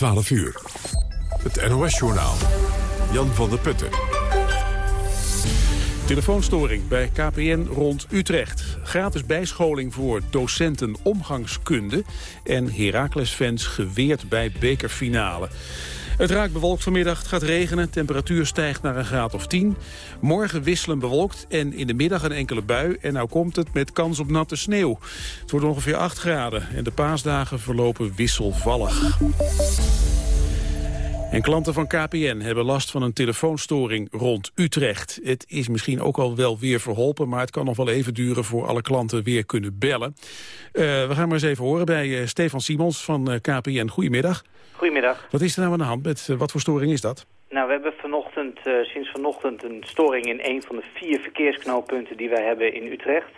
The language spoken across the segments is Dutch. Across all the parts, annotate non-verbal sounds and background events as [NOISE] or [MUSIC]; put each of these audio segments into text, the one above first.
12 uur. Het NOS-journaal. Jan van der Putten. Telefoonstoring bij KPN rond Utrecht. Gratis bijscholing voor docenten omgangskunde. En Heracles-fans geweerd bij bekerfinale. Het raakt bewolkt vanmiddag, het gaat regenen, temperatuur stijgt naar een graad of 10. Morgen wisselen bewolkt en in de middag een enkele bui. En nou komt het met kans op natte sneeuw. Het wordt ongeveer 8 graden en de paasdagen verlopen wisselvallig. En klanten van KPN hebben last van een telefoonstoring rond Utrecht. Het is misschien ook al wel weer verholpen, maar het kan nog wel even duren voor alle klanten weer kunnen bellen. Uh, we gaan maar eens even horen bij uh, Stefan Simons van uh, KPN. Goedemiddag. Goedemiddag. Wat is er nou aan de hand? Met, wat voor storing is dat? Nou, we hebben vanochtend, sinds vanochtend een storing in een van de vier verkeersknooppunten die wij hebben in Utrecht.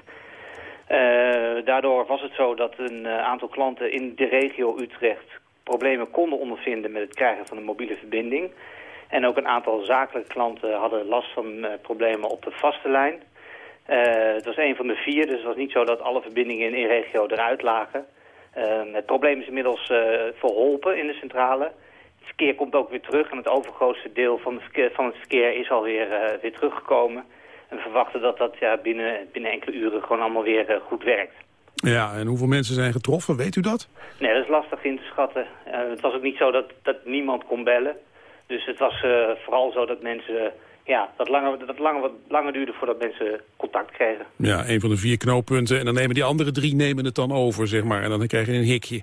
daardoor was het zo dat een aantal klanten in de regio Utrecht problemen konden ondervinden met het krijgen van een mobiele verbinding. En ook een aantal zakelijke klanten hadden last van uh, problemen op de vaste lijn. Uh, het was een van de vier, dus het was niet zo dat alle verbindingen in één regio eruit lagen. Uh, het probleem is inmiddels verholpen in de centrale. Het verkeer komt ook weer terug en het overgrootste deel van het verkeer, van het is alweer weer teruggekomen. En we verwachten dat dat ja, binnen, binnen enkele uren gewoon allemaal weer goed werkt. Ja, en hoeveel mensen zijn getroffen, weet u dat? Nee, dat is lastig in te schatten. Uh, het was ook niet zo dat, dat niemand kon bellen. Dus het was uh, vooral zo dat mensen... ja, dat, langer, dat langer, wat langer duurde voordat mensen contact kregen. Ja, een van de vier knooppunten. En dan nemen die andere drie nemen het dan over, zeg maar. En dan krijg je een hikje.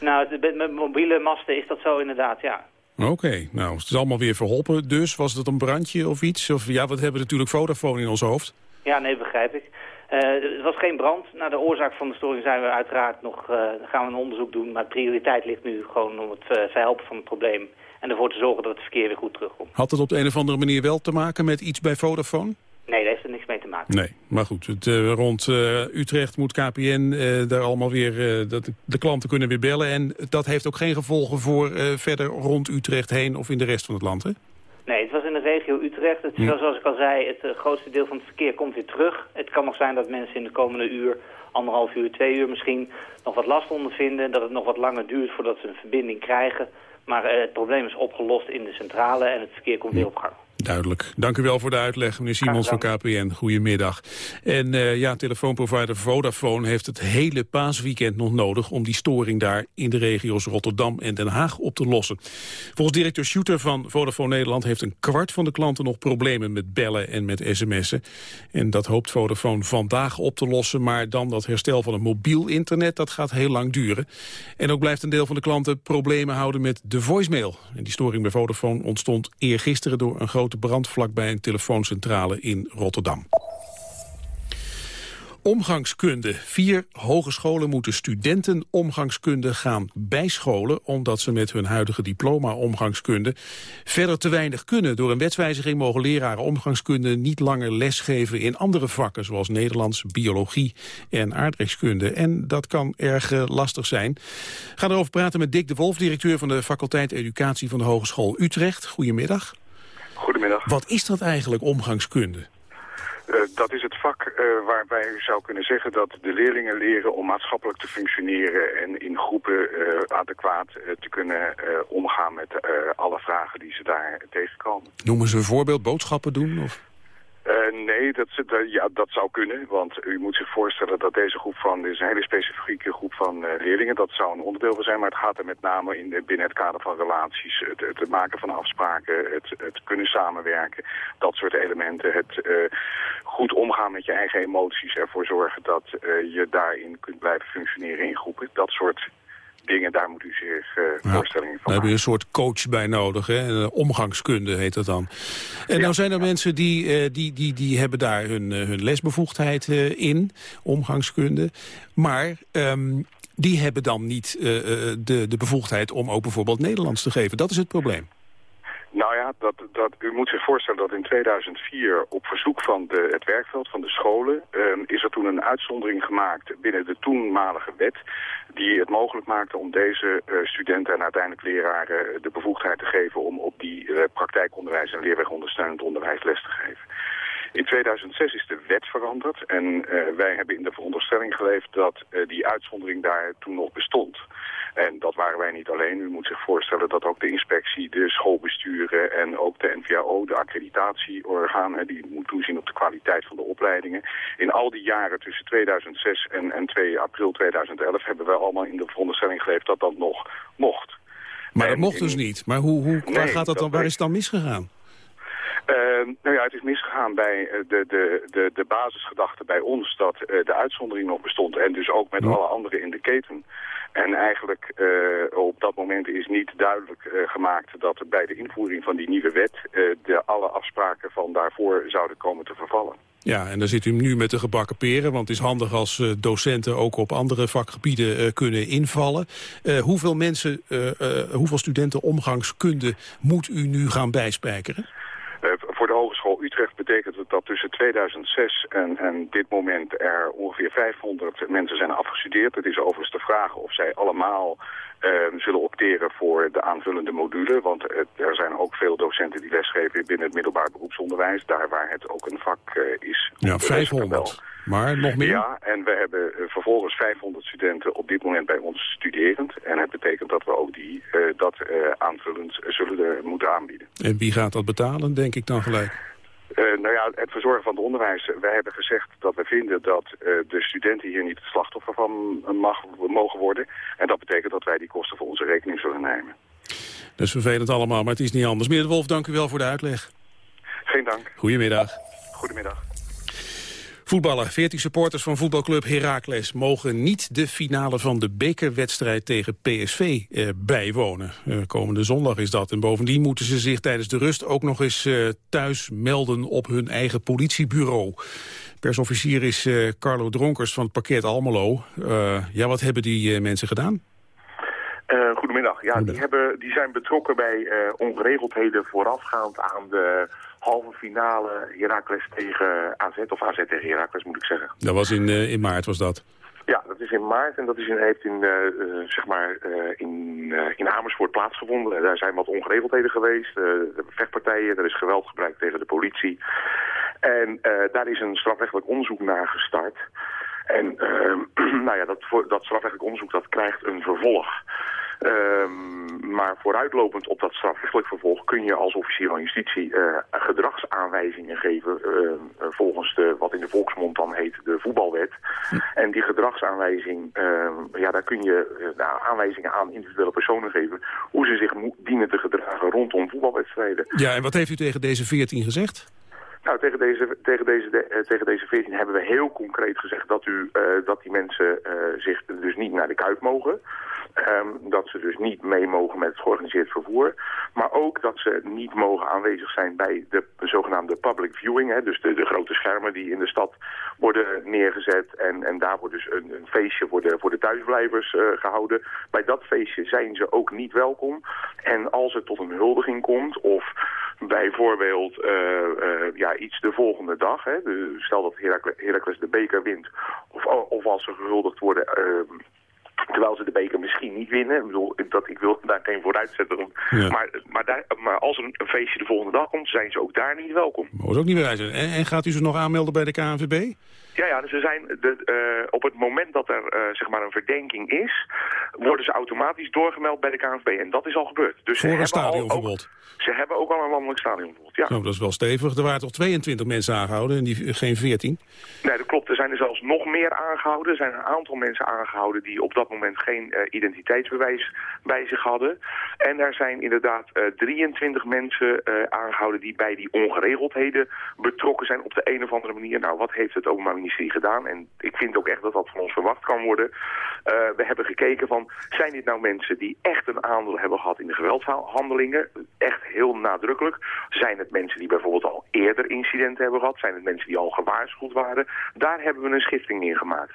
Nou, met mobiele masten is dat zo inderdaad, ja. Oké, okay, nou, het is allemaal weer verholpen dus. Was het een brandje of iets? Of ja, we hebben natuurlijk Vodafone in ons hoofd. Ja, nee, begrijp ik. Het was geen brand. Naar de oorzaak van de storing zijn we uiteraard nog, uh, gaan we een onderzoek doen. Maar de prioriteit ligt nu gewoon om het uh, verhelpen van het probleem. En ervoor te zorgen dat het verkeer weer goed terugkomt. Had het op de een of andere manier wel te maken met iets bij Vodafone? Nee, daar heeft er niks mee te maken. Nee, maar goed, het, rond Utrecht moet KPN daar allemaal weer, dat de klanten kunnen weer bellen. En dat heeft ook geen gevolgen voor verder rond Utrecht heen of in de rest van het land, hè? Nee, het was in de regio Utrecht. Het. Zoals ik al zei, het uh, grootste deel van het verkeer komt weer terug. Het kan nog zijn dat mensen in de komende uur, anderhalf uur, twee uur misschien, nog wat last ondervinden. Dat het nog wat langer duurt voordat ze een verbinding krijgen. Maar uh, het probleem is opgelost in de centrale en het verkeer komt weer op gang. Duidelijk. Dank u wel voor de uitleg, meneer Simons van KPN. Goedemiddag. En uh, ja, telefoonprovider Vodafone heeft het hele paasweekend nog nodig... om die storing daar in de regio's Rotterdam en Den Haag op te lossen. Volgens directeur Shooter van Vodafone Nederland... heeft een kwart van de klanten nog problemen met bellen en met sms'en. En dat hoopt Vodafone vandaag op te lossen. Maar dan dat herstel van het mobiel internet, dat gaat heel lang duren. En ook blijft een deel van de klanten problemen houden met de voicemail. En die storing bij Vodafone ontstond eergisteren door een groot grote brand vlakbij een telefooncentrale in Rotterdam. Omgangskunde. Vier hogescholen moeten studenten omgangskunde gaan bijscholen... omdat ze met hun huidige diploma omgangskunde verder te weinig kunnen. Door een wetswijziging mogen leraren omgangskunde niet langer lesgeven in andere vakken... zoals Nederlands, biologie en aardrijkskunde. En dat kan erg eh, lastig zijn. Gaan erover praten met Dick de Wolf, directeur van de faculteit Educatie van de Hogeschool Utrecht. Goedemiddag. Wat is dat eigenlijk, omgangskunde? Uh, dat is het vak uh, waarbij u zou kunnen zeggen dat de leerlingen leren om maatschappelijk te functioneren en in groepen uh, adequaat te kunnen omgaan met alle vragen die ze daar tegenkomen. Noemen ze een voorbeeld, boodschappen doen? Of? Uh, nee, dat, dat, ja, dat zou kunnen. Want u moet zich voorstellen dat deze groep van... Dit is een hele specifieke groep van uh, leerlingen. Dat zou een onderdeel van zijn. Maar het gaat er met name in, binnen het kader van relaties. Het, het maken van afspraken. Het, het, kunnen samenwerken. Dat soort elementen. Het uh, goed omgaan met je eigen emoties. Ervoor zorgen dat je daarin kunt blijven functioneren in groepen. Dat soort dingen, daar moet u zich uh, voorstellingen van Daar heb je een soort coach bij nodig, hè? omgangskunde heet dat dan. En ja, nou zijn er mensen die, uh, die, die, die hebben daar hun, uh, hun lesbevoegdheid in, omgangskunde. Maar um, die hebben dan niet de, de bevoegdheid om ook bijvoorbeeld Nederlands te geven. Dat is het probleem. Nou ja, dat, dat, u moet zich voorstellen dat in 2004 op verzoek van de, het werkveld van de scholen... Um, is er toen een uitzondering gemaakt binnen de toenmalige wet... die het mogelijk maakte om deze uh, studenten en uiteindelijk leraren de bevoegdheid te geven... om op die uh, praktijkonderwijs en leerwegondersteunend onderwijs les te geven. In 2006 is de wet veranderd en wij hebben in de veronderstelling geleefd dat die uitzondering daar toen nog bestond. En dat waren wij niet alleen. U moet zich voorstellen dat ook de inspectie, de schoolbesturen en ook de NVAO, de accreditatieorganen, die moet toezien op de kwaliteit van de opleidingen. In al die jaren tussen 2006 en, en 2 april 2011 hebben wij allemaal in de veronderstelling geleefd dat dat nog mocht. Maar dat mocht dus niet. Maar hoe, hoe, waar, gaat dat dan, waar is het dan misgegaan? Uh, nou ja, het is misgegaan bij eh, de, de, de, de basisgedachte bij ons dat uh, de uitzondering nog bestond. En dus ook met alle anderen in de keten. En eigenlijk uh, op dat moment is niet duidelijk uh, gemaakt dat bij de invoering van die nieuwe wet uh, de alle afspraken van daarvoor zouden komen te vervallen. Ja, en dan zit u nu met de gebakken peren, want het is handig als docenten ook op andere vakgebieden kunnen invallen. hoeveel mensen, hoeveel studenten omgangskunde moet u nu gaan bijspijkeren? Utrecht betekent het dat tussen 2006 en, en dit moment er ongeveer 500 mensen zijn afgestudeerd. Het is overigens de vraag of zij allemaal uh, zullen opteren voor de aanvullende module. Want het, er zijn ook veel docenten die lesgeven binnen het middelbaar beroepsonderwijs. Daar waar het ook een vak uh, is. Ja, 500. Maar nog meer? Ja, en we hebben uh, vervolgens 500 studenten op dit moment bij ons studerend. En het betekent dat we ook die dat aanvullend zullen moeten aanbieden. En wie gaat dat betalen, denk ik dan gelijk? Uh, nou ja, het verzorgen van het onderwijs. Wij hebben gezegd dat we vinden dat uh, de studenten hier niet het slachtoffer van mag, mogen worden. En dat betekent dat wij die kosten voor onze rekening zullen nemen. Dat is vervelend allemaal, maar het is niet anders. Meneer de Wolf, dank u wel voor de uitleg. Geen dank. Goedemiddag. Goedemiddag. Voetballen. 14 supporters van voetbalclub Heracles mogen niet de finale van de bekerwedstrijd tegen PSV eh, bijwonen. Eh, komende zondag is dat. En bovendien moeten ze zich tijdens de rust ook nog eens eh, thuis melden op hun eigen politiebureau. Persofficier is eh, Carlo Dronkers van het pakket Almelo. Eh, ja, wat hebben die eh, mensen gedaan? goedemiddag. Ja, Die, hebben, die zijn betrokken bij ongeregeldheden voorafgaand aan de halve finale Heracles tegen AZ, of AZ tegen Heracles moet ik zeggen. Dat was in, uh, in maart, was dat? Ja, dat is in maart en dat is in, heeft in, uh, uh, zeg maar, in, in Amersfoort plaatsgevonden. Daar zijn wat ongeregeldheden geweest, vechtpartijen, er is geweld gebruikt tegen de politie. En daar is een strafrechtelijk onderzoek naar gestart. En [CLEARS THROAT] nou ja, dat, dat strafrechtelijk onderzoek dat krijgt een vervolg. Um, maar vooruitlopend op dat strafrechtelijk vervolg kun je als officier van justitie uh, gedragsaanwijzingen geven uh, volgens de, wat in de volksmond dan heet de voetbalwet. En die gedragsaanwijzing, ja, daar kun je aanwijzingen aan individuele personen geven hoe ze zich dienen te gedragen rondom voetbalwedstrijden. Ja, en wat heeft u tegen deze 14 gezegd? Nou, tegen deze, tegen, deze, de, tegen deze 14 hebben we heel concreet gezegd dat, u, uh, dat die mensen uh, zich dus niet naar de Kuip mogen. Dat ze dus niet mee mogen met het georganiseerd vervoer. Maar ook dat ze niet mogen aanwezig zijn bij de zogenaamde public viewing. Hè, dus de, de grote schermen die in de stad worden neergezet. En, en daar wordt dus een, een feestje voor de, voor de thuisblijvers uh, gehouden. Bij dat feestje zijn ze ook niet welkom. En als het tot een huldiging komt of bijvoorbeeld uh, uh, ja, iets de volgende dag. Hè, stel dat Heracles de beker wint. Of, of als ze gehuldigd worden ehm, Terwijl ze de beker misschien niet winnen. Ik, bedoel, dat, ik wil daar geen vooruitzetter op. Ja. Maar, maar, daar, maar als er een, feestje de volgende dag komt, zijn ze ook daar niet welkom. Mogen ze ook niet zijn. En, en gaat u ze nog aanmelden bij de KNVB? Ja, ja dus ze zijn de, uh, op het moment dat er uh, zeg maar een verdenking is, worden ze automatisch doorgemeld bij de KNVB. En dat is al gebeurd. Dus Voor een stadionverbod? Ze hebben ook al een landelijk stadionverbod, ja. Nou, dat is wel stevig. Er waren toch 22 mensen aangehouden en die, geen 14? Nee, dat klopt. Er zijn er zelfs nog meer aangehouden. Er zijn een aantal mensen aangehouden die op dat moment geen uh, identiteitsbewijs bij zich hadden. En er zijn inderdaad 23 mensen aangehouden die bij die ongeregeldheden betrokken zijn op de een of andere manier. Nou, wat heeft het Openbaar Ministerie gedaan? En ik vind ook echt dat dat van ons verwacht kan worden. we hebben gekeken van, zijn dit nou mensen die echt een aandeel hebben gehad in de geweldshandelingen? Echt heel nadrukkelijk. Zijn het mensen die bijvoorbeeld al eerder incidenten hebben gehad? Zijn het mensen die al gewaarschuwd waren? Daar hebben we een schifting in gemaakt.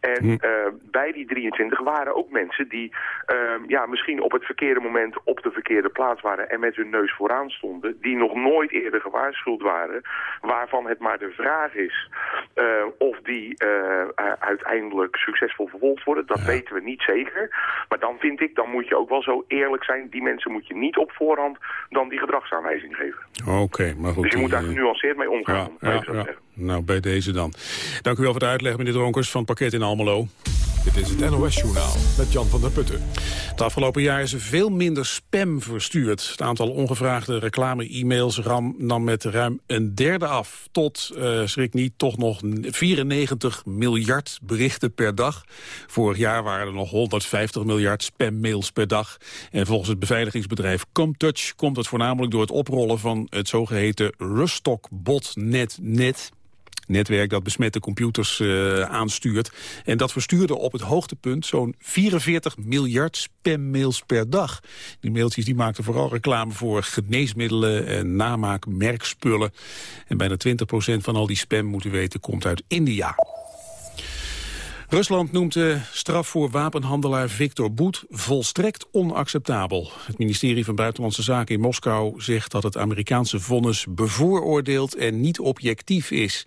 En hm. uh, bij die 23 waren ook mensen die uh, ja, misschien op het verkeerde moment moment op de verkeerde plaats waren en met hun neus vooraan stonden, die nog nooit eerder gewaarschuwd waren, waarvan het maar de vraag is uh, of die uh, uiteindelijk succesvol vervolgd worden. Dat weten we niet zeker. Maar dan vind ik, dan moet je ook wel zo eerlijk zijn. Die mensen moet je niet op voorhand dan die gedragsaanwijzing geven. Oké, maar goed. Dus je moet daar genuanceerd mee omgaan. Ja, ja, nou, bij deze dan. Dank u wel voor het uitleg, meneer Dronkers van Pakket in Almelo. Dit is het NOS-journaal met Jan van der Putten. Het afgelopen jaar is er veel minder spam verstuurd. Het aantal ongevraagde reclame-e-mails nam met ruim een derde af. Tot, uh, schrik niet, toch nog 94 miljard berichten per dag. Vorig jaar waren er nog 150 miljard spammails per dag. En volgens het beveiligingsbedrijf Comtouch komt het voornamelijk door het oprollen van het zogeheten Rustock Botnet Net netwerk dat besmette computers uh, aanstuurt. En dat verstuurde op het hoogtepunt zo'n 44 miljard spammails per dag. Die mailtjes die maakten vooral reclame voor geneesmiddelen en namaak merkspullen. En bijna 20% van al die spam, moeten weten, komt uit India. Rusland noemt de straf voor wapenhandelaar Victor Boet volstrekt onacceptabel. Het ministerie van Buitenlandse Zaken in Moskou zegt dat het Amerikaanse vonnis bevooroordeeld en niet objectief is.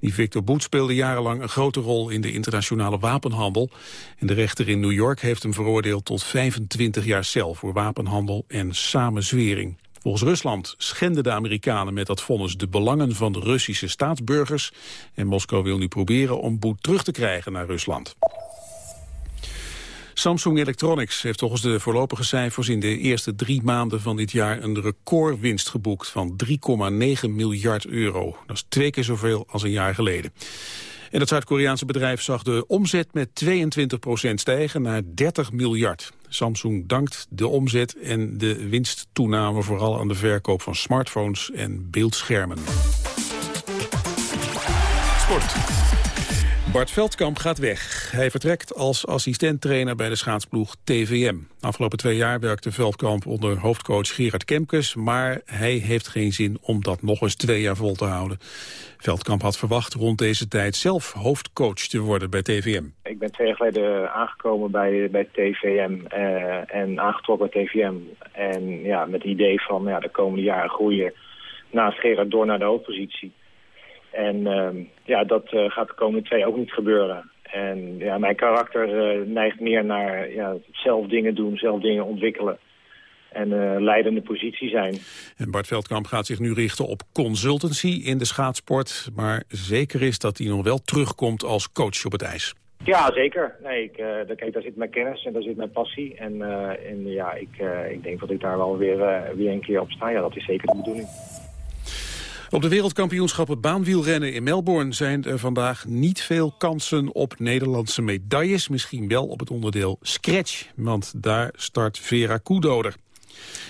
Die Victor Boet speelde jarenlang een grote rol in de internationale wapenhandel. En de rechter in New York heeft hem veroordeeld tot 25 jaar cel voor wapenhandel en samenzwering. Volgens Rusland schenden de Amerikanen met dat vonnis de belangen van de Russische staatsburgers. En Moskou wil nu proberen om Boet terug te krijgen naar Rusland. Samsung Electronics heeft volgens de voorlopige cijfers in de eerste drie maanden van dit jaar een recordwinst geboekt van 3,9 miljard euro. Dat is twee keer zoveel als een jaar geleden. En het Zuid-Koreaanse bedrijf zag de omzet met 22% stijgen naar 30 miljard. Samsung dankt de omzet en de winsttoename vooral aan de verkoop van smartphones en beeldschermen. Sport. Bart Veldkamp gaat weg. Hij vertrekt als assistenttrainer bij de schaatsploeg TVM. Afgelopen twee jaar werkte Veldkamp onder hoofdcoach Gerard Kemkes... maar hij heeft geen zin om dat nog eens twee jaar vol te houden. Veldkamp had verwacht rond deze tijd zelf hoofdcoach te worden bij TVM. Ik ben twee jaar geleden aangekomen bij, bij TVM uh, en aangetrokken bij TVM. En ja, met het idee van ja, de komende jaren groeien naast Gerard door naar de hoofdpositie. En uh, ja, dat uh, gaat de komende twee ook niet gebeuren. En ja, mijn karakter uh, neigt meer naar ja, zelf dingen doen, zelf dingen ontwikkelen en uh, leidende positie zijn. En Bart Veldkamp gaat zich nu richten op consultancy in de schaatsport. Maar zeker is dat hij nog wel terugkomt als coach op het ijs. Ja, zeker. Nee, ik, kijk, daar zit mijn kennis en daar zit mijn passie. En, en ja, ik, ik denk dat ik daar wel weer, weer een keer op sta. Ja, dat is zeker de bedoeling. Op de wereldkampioenschappen baanwielrennen in Melbourne zijn er vandaag niet veel kansen op Nederlandse medailles. Misschien wel op het onderdeel scratch, want daar start Vera Koedoder.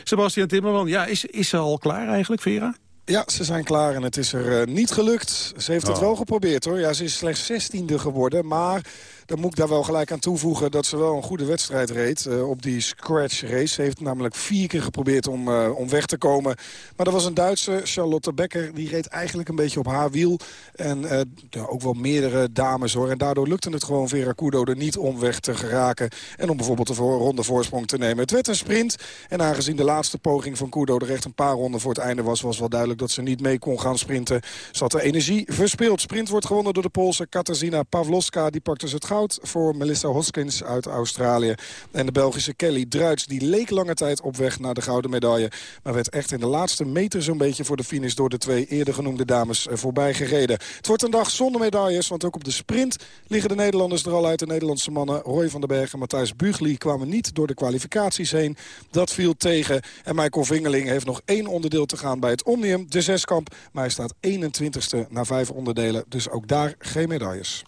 Sebastian Timmerman, ja, is, is ze al klaar eigenlijk, Vera? Ja, ze zijn klaar en het is er uh, niet gelukt. Ze heeft het oh. wel geprobeerd hoor. Ja, ze is slechts zestiende geworden, maar dan moet ik daar wel gelijk aan toevoegen dat ze wel een goede wedstrijd reed uh, op die scratch race. Ze heeft namelijk vier keer geprobeerd om, uh, om weg te komen. Maar er was een Duitse, Charlotte Becker, die reed eigenlijk een beetje op haar wiel. En uh, ja, ook wel meerdere dames hoor. En daardoor lukte het gewoon Vera Kudo er niet om weg te geraken. En om bijvoorbeeld de ronde voorsprong te nemen. Het werd een sprint. En aangezien de laatste poging van Kudo er echt een paar ronden voor het einde was... was wel duidelijk dat ze niet mee kon gaan sprinten. Had de energie verspeeld. Sprint wordt gewonnen door de Poolse Katarzyna Pawlowska. Die pakte ze het voor Melissa Hoskins uit Australië. En de Belgische Kelly Druits die leek lange tijd op weg naar de gouden medaille. Maar werd echt in de laatste meter zo'n beetje voor de finish... door de twee eerder genoemde dames eh, voorbij gereden. Het wordt een dag zonder medailles, want ook op de sprint... liggen de Nederlanders er al uit. De Nederlandse mannen Roy van den Berg en Matthijs Bugli... kwamen niet door de kwalificaties heen. Dat viel tegen. En Michael Vingeling heeft nog één onderdeel te gaan bij het Omnium, de zeskamp. Maar hij staat 21ste na vijf onderdelen. Dus ook daar geen medailles.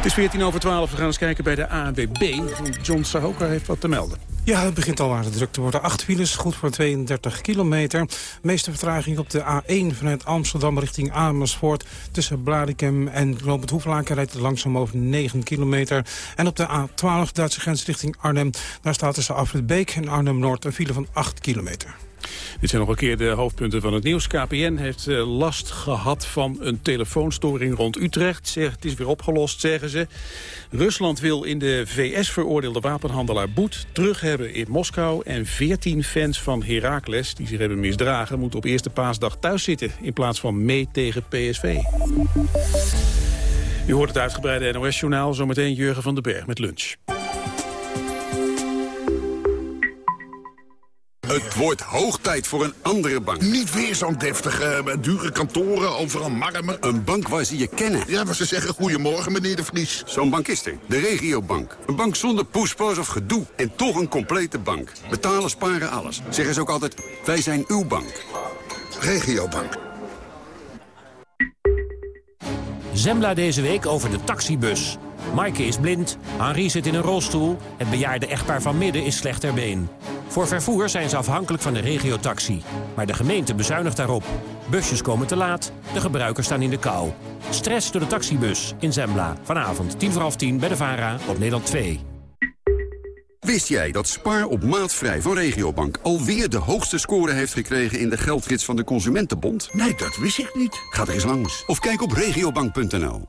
Het is 14 over 12. We gaan eens kijken bij de ANWB. John Sahoka heeft wat te melden. Ja, het begint al aardig druk te worden. Acht files, goed voor 32 kilometer. Meeste vertraging op de A1 vanuit Amsterdam richting Amersfoort. Tussen Blarikum en Knoop Hoeflaken rijdt het langzaam over 9 kilometer. En op de A12 Duitse grens richting Arnhem. Daar staat tussen Afrit Beek en Arnhem-Noord een file van 8 kilometer. Dit zijn nog een keer de hoofdpunten van het nieuws. KPN heeft eh, last gehad van een telefoonstoring rond Utrecht. Het is weer opgelost, zeggen ze. Rusland wil in de VS veroordeelde wapenhandelaar Boet terug hebben in Moskou. En 14 fans van Heracles, die zich hebben misdragen... moeten op eerste paasdag thuis zitten in plaats van mee tegen PSV. U hoort het uitgebreide NOS-journaal. Zometeen Jurgen van den Berg met lunch. Het wordt hoog tijd voor een andere bank. Niet weer zo'n deftige, eh, dure kantoren, overal marmer. Een bank waar ze je kennen. Ja, waar ze zeggen goedemorgen, meneer de Vries. Zo'n bank is er. De regiobank. Een bank zonder poespas of gedoe. En toch een complete bank. Betalen, sparen, alles. Zeggen ze ook altijd, wij zijn uw bank. Regiobank. Zembla deze week over de taxibus. Maaike is blind, Henri zit in een rolstoel... het bejaarde echtpaar van Midden is slecht ter been. Voor vervoer zijn ze afhankelijk van de regiotaxi. Maar de gemeente bezuinigt daarop. Busjes komen te laat, de gebruikers staan in de kou. Stress door de taxibus in Zembla. Vanavond tien voor half tien bij de VARA op Nederland 2. Wist jij dat Spaar op maatvrij van Regiobank alweer de hoogste score heeft gekregen in de geldgids van de Consumentenbond? Nee, dat wist ik niet. Ga er eens langs of kijk op regiobank.nl.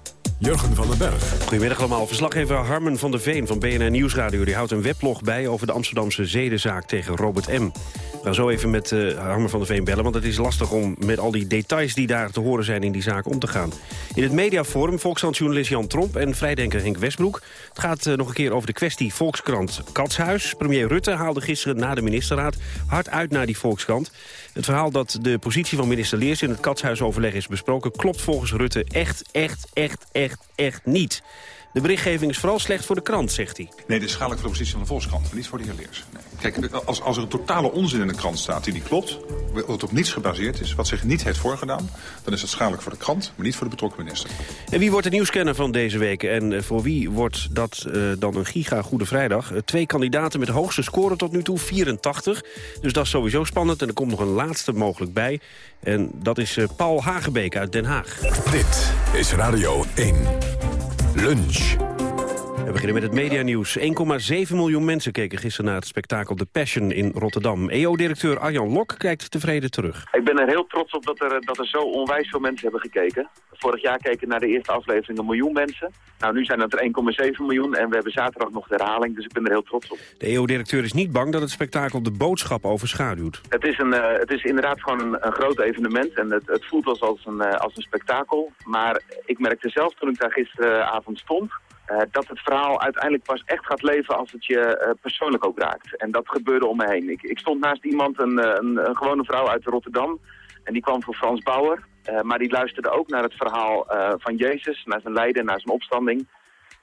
Jurgen van den Berg. Goedemiddag allemaal. Verslaggever Harmen van der Veen van BNN Nieuwsradio... die houdt een weblog bij over de Amsterdamse zedenzaak tegen Robert M. We gaan zo even met uh, Harmen van der Veen bellen... want het is lastig om met al die details die daar te horen zijn in die zaak om te gaan. In het mediaforum Volkskrant-journalist Jan Tromp en vrijdenker Henk Westbroek. Het gaat uh, nog een keer over de kwestie Volkskrant Katshuis. Premier Rutte haalde gisteren na de ministerraad hard uit naar die Volkskrant. Het verhaal dat de positie van minister Leers in het Katshuisoverleg is besproken... klopt volgens Rutte echt, echt, echt, echt, echt niet. De berichtgeving is vooral slecht voor de krant, zegt hij. Nee, dit is schadelijk voor de positie van de Volkskrant, maar niet voor de heer Leers. Nee. Kijk, als, als er een totale onzin in de krant staat die niet klopt... wat op niets gebaseerd is, wat zich niet heeft voorgedaan... dan is dat schadelijk voor de krant, maar niet voor de betrokken minister. En wie wordt de nieuwscanner van deze week? En eh, voor wie wordt dat uh, dan een giga Goede Vrijdag? Uh, twee kandidaten met de hoogste score tot nu toe, 84. Dus dat is sowieso spannend. En er komt nog een laatste mogelijk bij. En dat is Paul Hagebeek uit Den Haag. Dit is Radio 1. Lunch. We beginnen met het medianieuws. 1,7 miljoen mensen keken gisteren naar het spektakel The Passion in Rotterdam. EO-directeur Arjan Lok kijkt tevreden terug. Ik ben er heel trots op dat er, dat er zo onwijs veel mensen hebben gekeken. Vorig jaar keken naar de eerste aflevering een miljoen mensen. Nou, nu zijn het er 1,7 miljoen en we hebben zaterdag nog de herhaling, dus ik ben er heel trots op. De EO-directeur is niet bang dat het spektakel de boodschap overschaduwt. Het is, een, uh, het is inderdaad gewoon een, een groot evenement en het, het voelt als, als, een, uh, als een spektakel. Maar ik merkte zelf toen ik daar gisteravond stond... Uh, dat het verhaal uiteindelijk pas echt gaat leven als het je uh, persoonlijk ook raakt. En dat gebeurde om me heen. Ik, ik stond naast iemand, een, een, een, gewone vrouw uit Rotterdam. En die kwam voor Frans Bauer. Maar die luisterde ook naar het verhaal van Jezus, naar zijn lijden, naar zijn opstanding.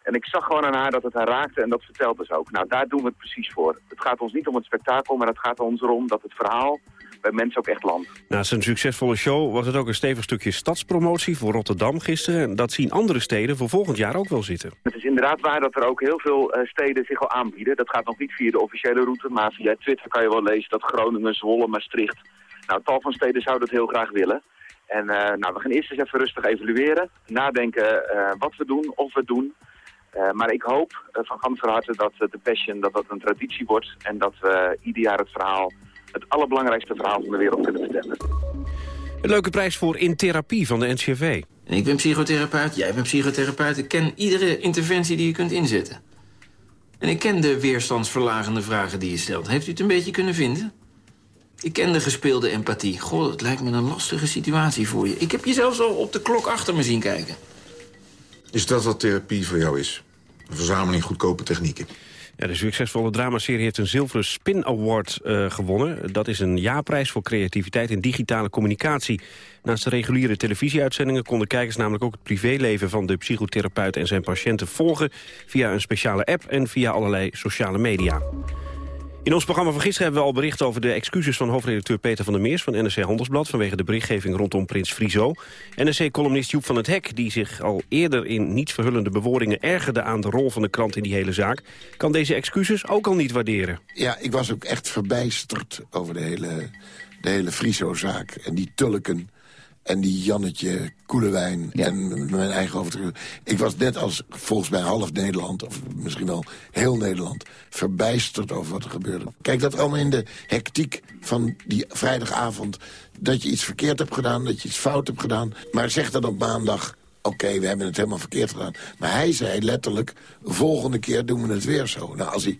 En ik zag gewoon aan haar dat het haar raakte en dat vertelde ze ook. Nou, daar doen we het precies voor. Het gaat ons niet om het spektakel, maar het gaat ons erom dat het verhaal bij mensen ook echt landt. Naast een succesvolle show was het ook een stevig stukje stadspromotie voor Rotterdam gisteren. En dat zien andere steden voor volgend jaar ook wel zitten. Het is inderdaad waar dat er ook heel veel uh, steden zich al aanbieden. Dat gaat nog niet via de officiële route, maar via Twitter kan je wel lezen dat Groningen, Zwolle, Maastricht... Nou, tal van steden zouden het heel graag willen. En uh, nou, we gaan eerst eens even rustig evalueren. Nadenken uh, wat we doen, of we het doen. Uh, maar ik hoop van ganse harte dat de Passion dat dat een traditie wordt. En dat we ieder jaar het verhaal, het allerbelangrijkste verhaal van de wereld kunnen vertellen. Een leuke prijs voor In Therapie van de NCRV. En ik ben psychotherapeut, jij bent psychotherapeut. Ik ken iedere interventie die je kunt inzetten. En ik ken de weerstandsverlagende vragen die je stelt. Heeft u het een beetje kunnen vinden? Ik ken de gespeelde empathie. Goh, het lijkt me een lastige situatie voor je. Ik heb je zelfs al op de klok achter me zien kijken. Is dat wat therapie voor jou is? Een verzameling goedkope technieken? De succesvolle dramaserie heeft een zilveren Spin Award uh, gewonnen. Dat is een jaarprijs voor creativiteit en digitale communicatie. Naast de reguliere televisieuitzendingen konden kijkers namelijk ook het privéleven van de psychotherapeut en zijn patiënten volgen via een speciale app en via allerlei sociale media. In ons programma van gisteren hebben we al bericht over de excuses van hoofdredacteur Peter van der Meers van NRC Handelsblad vanwege de berichtgeving rondom Prins Frizo. NRC-columnist Joep van het Hek, die zich al eerder in niets verhullende bewoordingen ergerde aan de rol van de krant in die hele zaak, kan deze excuses ook al niet waarderen. Ja, ik was ook echt verbijsterd over de hele de hele Friso-zaak en die Tulken... En die Jannetje Koelewijn en mijn eigen over. Ik was net als volgens mij half Nederland, of misschien wel heel Nederland... verbijsterd over wat er gebeurde. Kijk, dat allemaal in de hectiek van die vrijdagavond... dat je iets verkeerd hebt gedaan, dat je iets fout hebt gedaan. Maar zeg dan op maandag, oké, we hebben het helemaal verkeerd gedaan. Maar hij zei letterlijk, volgende keer doen we het weer zo. Nou, als hij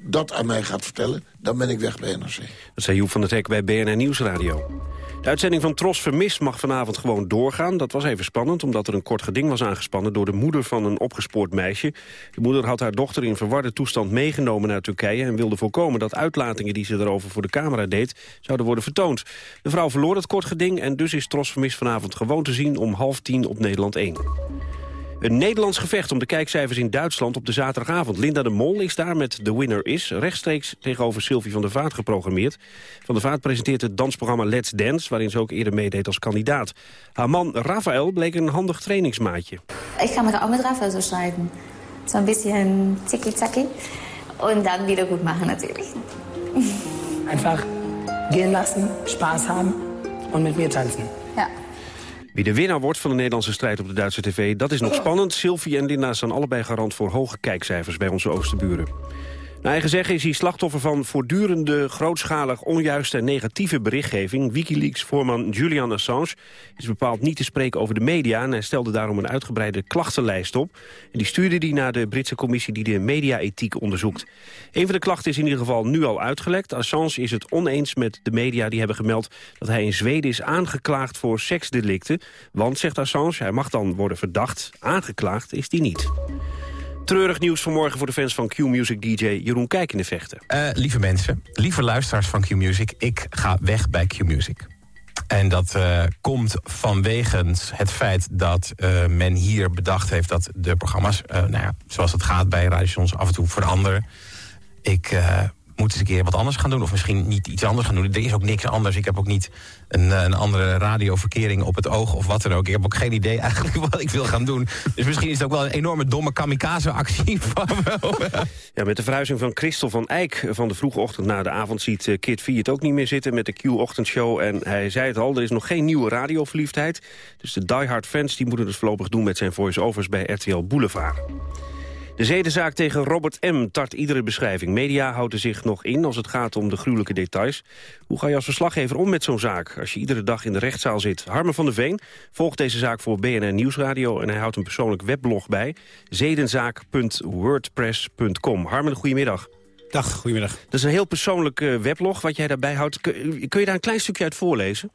dat aan mij gaat vertellen, dan ben ik weg bij NRC. Dat zei Joep van der Hek bij BNN Nieuwsradio. De uitzending van Tros Vermis mag vanavond gewoon doorgaan. Dat was even spannend, omdat er een kort geding was aangespannen... door de moeder van een opgespoord meisje. De moeder had haar dochter in verwarde toestand meegenomen naar Turkije... en wilde voorkomen dat uitlatingen die ze erover voor de camera deed... zouden worden vertoond. De vrouw verloor het kort geding en dus is Tros Vermis vanavond gewoon te zien... om half tien op Nederland 1. Een Nederlands gevecht om de kijkcijfers in Duitsland op de zaterdagavond. Linda de Mol is daar met The Winner Is. Rechtstreeks tegenover Sylvie van der Vaart geprogrammeerd. Van der Vaart presenteert het dansprogramma Let's Dance... waarin ze ook eerder meedeed als kandidaat. Haar man Rafael bleek een handig trainingsmaatje. Ik ga me ook met Rafael zo streiten. Zo'n beetje tiki-taki. En dan weer goed maken natuurlijk. Einfach gehen lassen, Spaß haben en met mir tanzen. Wie de winnaar wordt van de Nederlandse strijd op de Duitse tv, dat is nog spannend. Sylvie en Linda staan allebei garant voor hoge kijkcijfers bij onze oosterburen. Naar eigen zeggen is hij slachtoffer van voortdurende, grootschalig, onjuiste en negatieve berichtgeving. Wikileaks-voorman Julian Assange is bepaald niet te spreken over de media... en hij stelde daarom een uitgebreide klachtenlijst op. En die stuurde die naar de Britse commissie die de media-ethiek onderzoekt. Een van de klachten is in ieder geval nu al uitgelekt. Assange is het oneens met de media die hebben gemeld... dat hij in Zweden is aangeklaagd voor seksdelicten. Want, zegt Assange, hij mag dan worden verdacht. Aangeklaagd is hij niet. Treurig nieuws vanmorgen voor de fans van Q-Music DJ Jeroen Kijk in de vechten. Uh, lieve mensen, lieve luisteraars van Q-Music, ik ga weg bij Q-Music. En dat uh, komt vanwege het feit dat uh, men hier bedacht heeft... dat de programma's, nou ja, zoals het gaat bij radiostations, af en toe veranderen. Ik moet eens een keer wat anders gaan doen. Of misschien niet iets anders gaan doen. Er is ook niks anders. Ik heb ook niet een, een andere radioverkering op het oog of wat dan ook. Ik heb ook geen idee eigenlijk [LAUGHS] wat ik wil gaan doen. Dus misschien is het ook wel een enorme domme kamikaze-actie [LAUGHS] van. Ja, met de verhuizing van Christel van Eijk van de vroege ochtend naar de avond... ziet eh, Kit Vie het ook niet meer zitten met de Q-ochtendshow. En hij zei het al, er is nog geen nieuwe radioverliefdheid. Dus de diehard fans die moeten het voorlopig doen met zijn voice-overs bij RTL Boulevard. De zedenzaak tegen Robert M. tart iedere beschrijving. Media houden zich nog in als het gaat om de gruwelijke details. Hoe ga je als verslaggever om met zo'n zaak... als je iedere dag in de rechtszaal zit? Harmen van der Veen volgt deze zaak voor BNN Nieuwsradio... en hij houdt een persoonlijk weblog bij. zedenzaak.wordpress.com. Harmen, goedemiddag. Dag, goedemiddag. Dat is een heel persoonlijk uh, weblog wat jij daarbij houdt. Kun je daar een klein stukje uit voorlezen?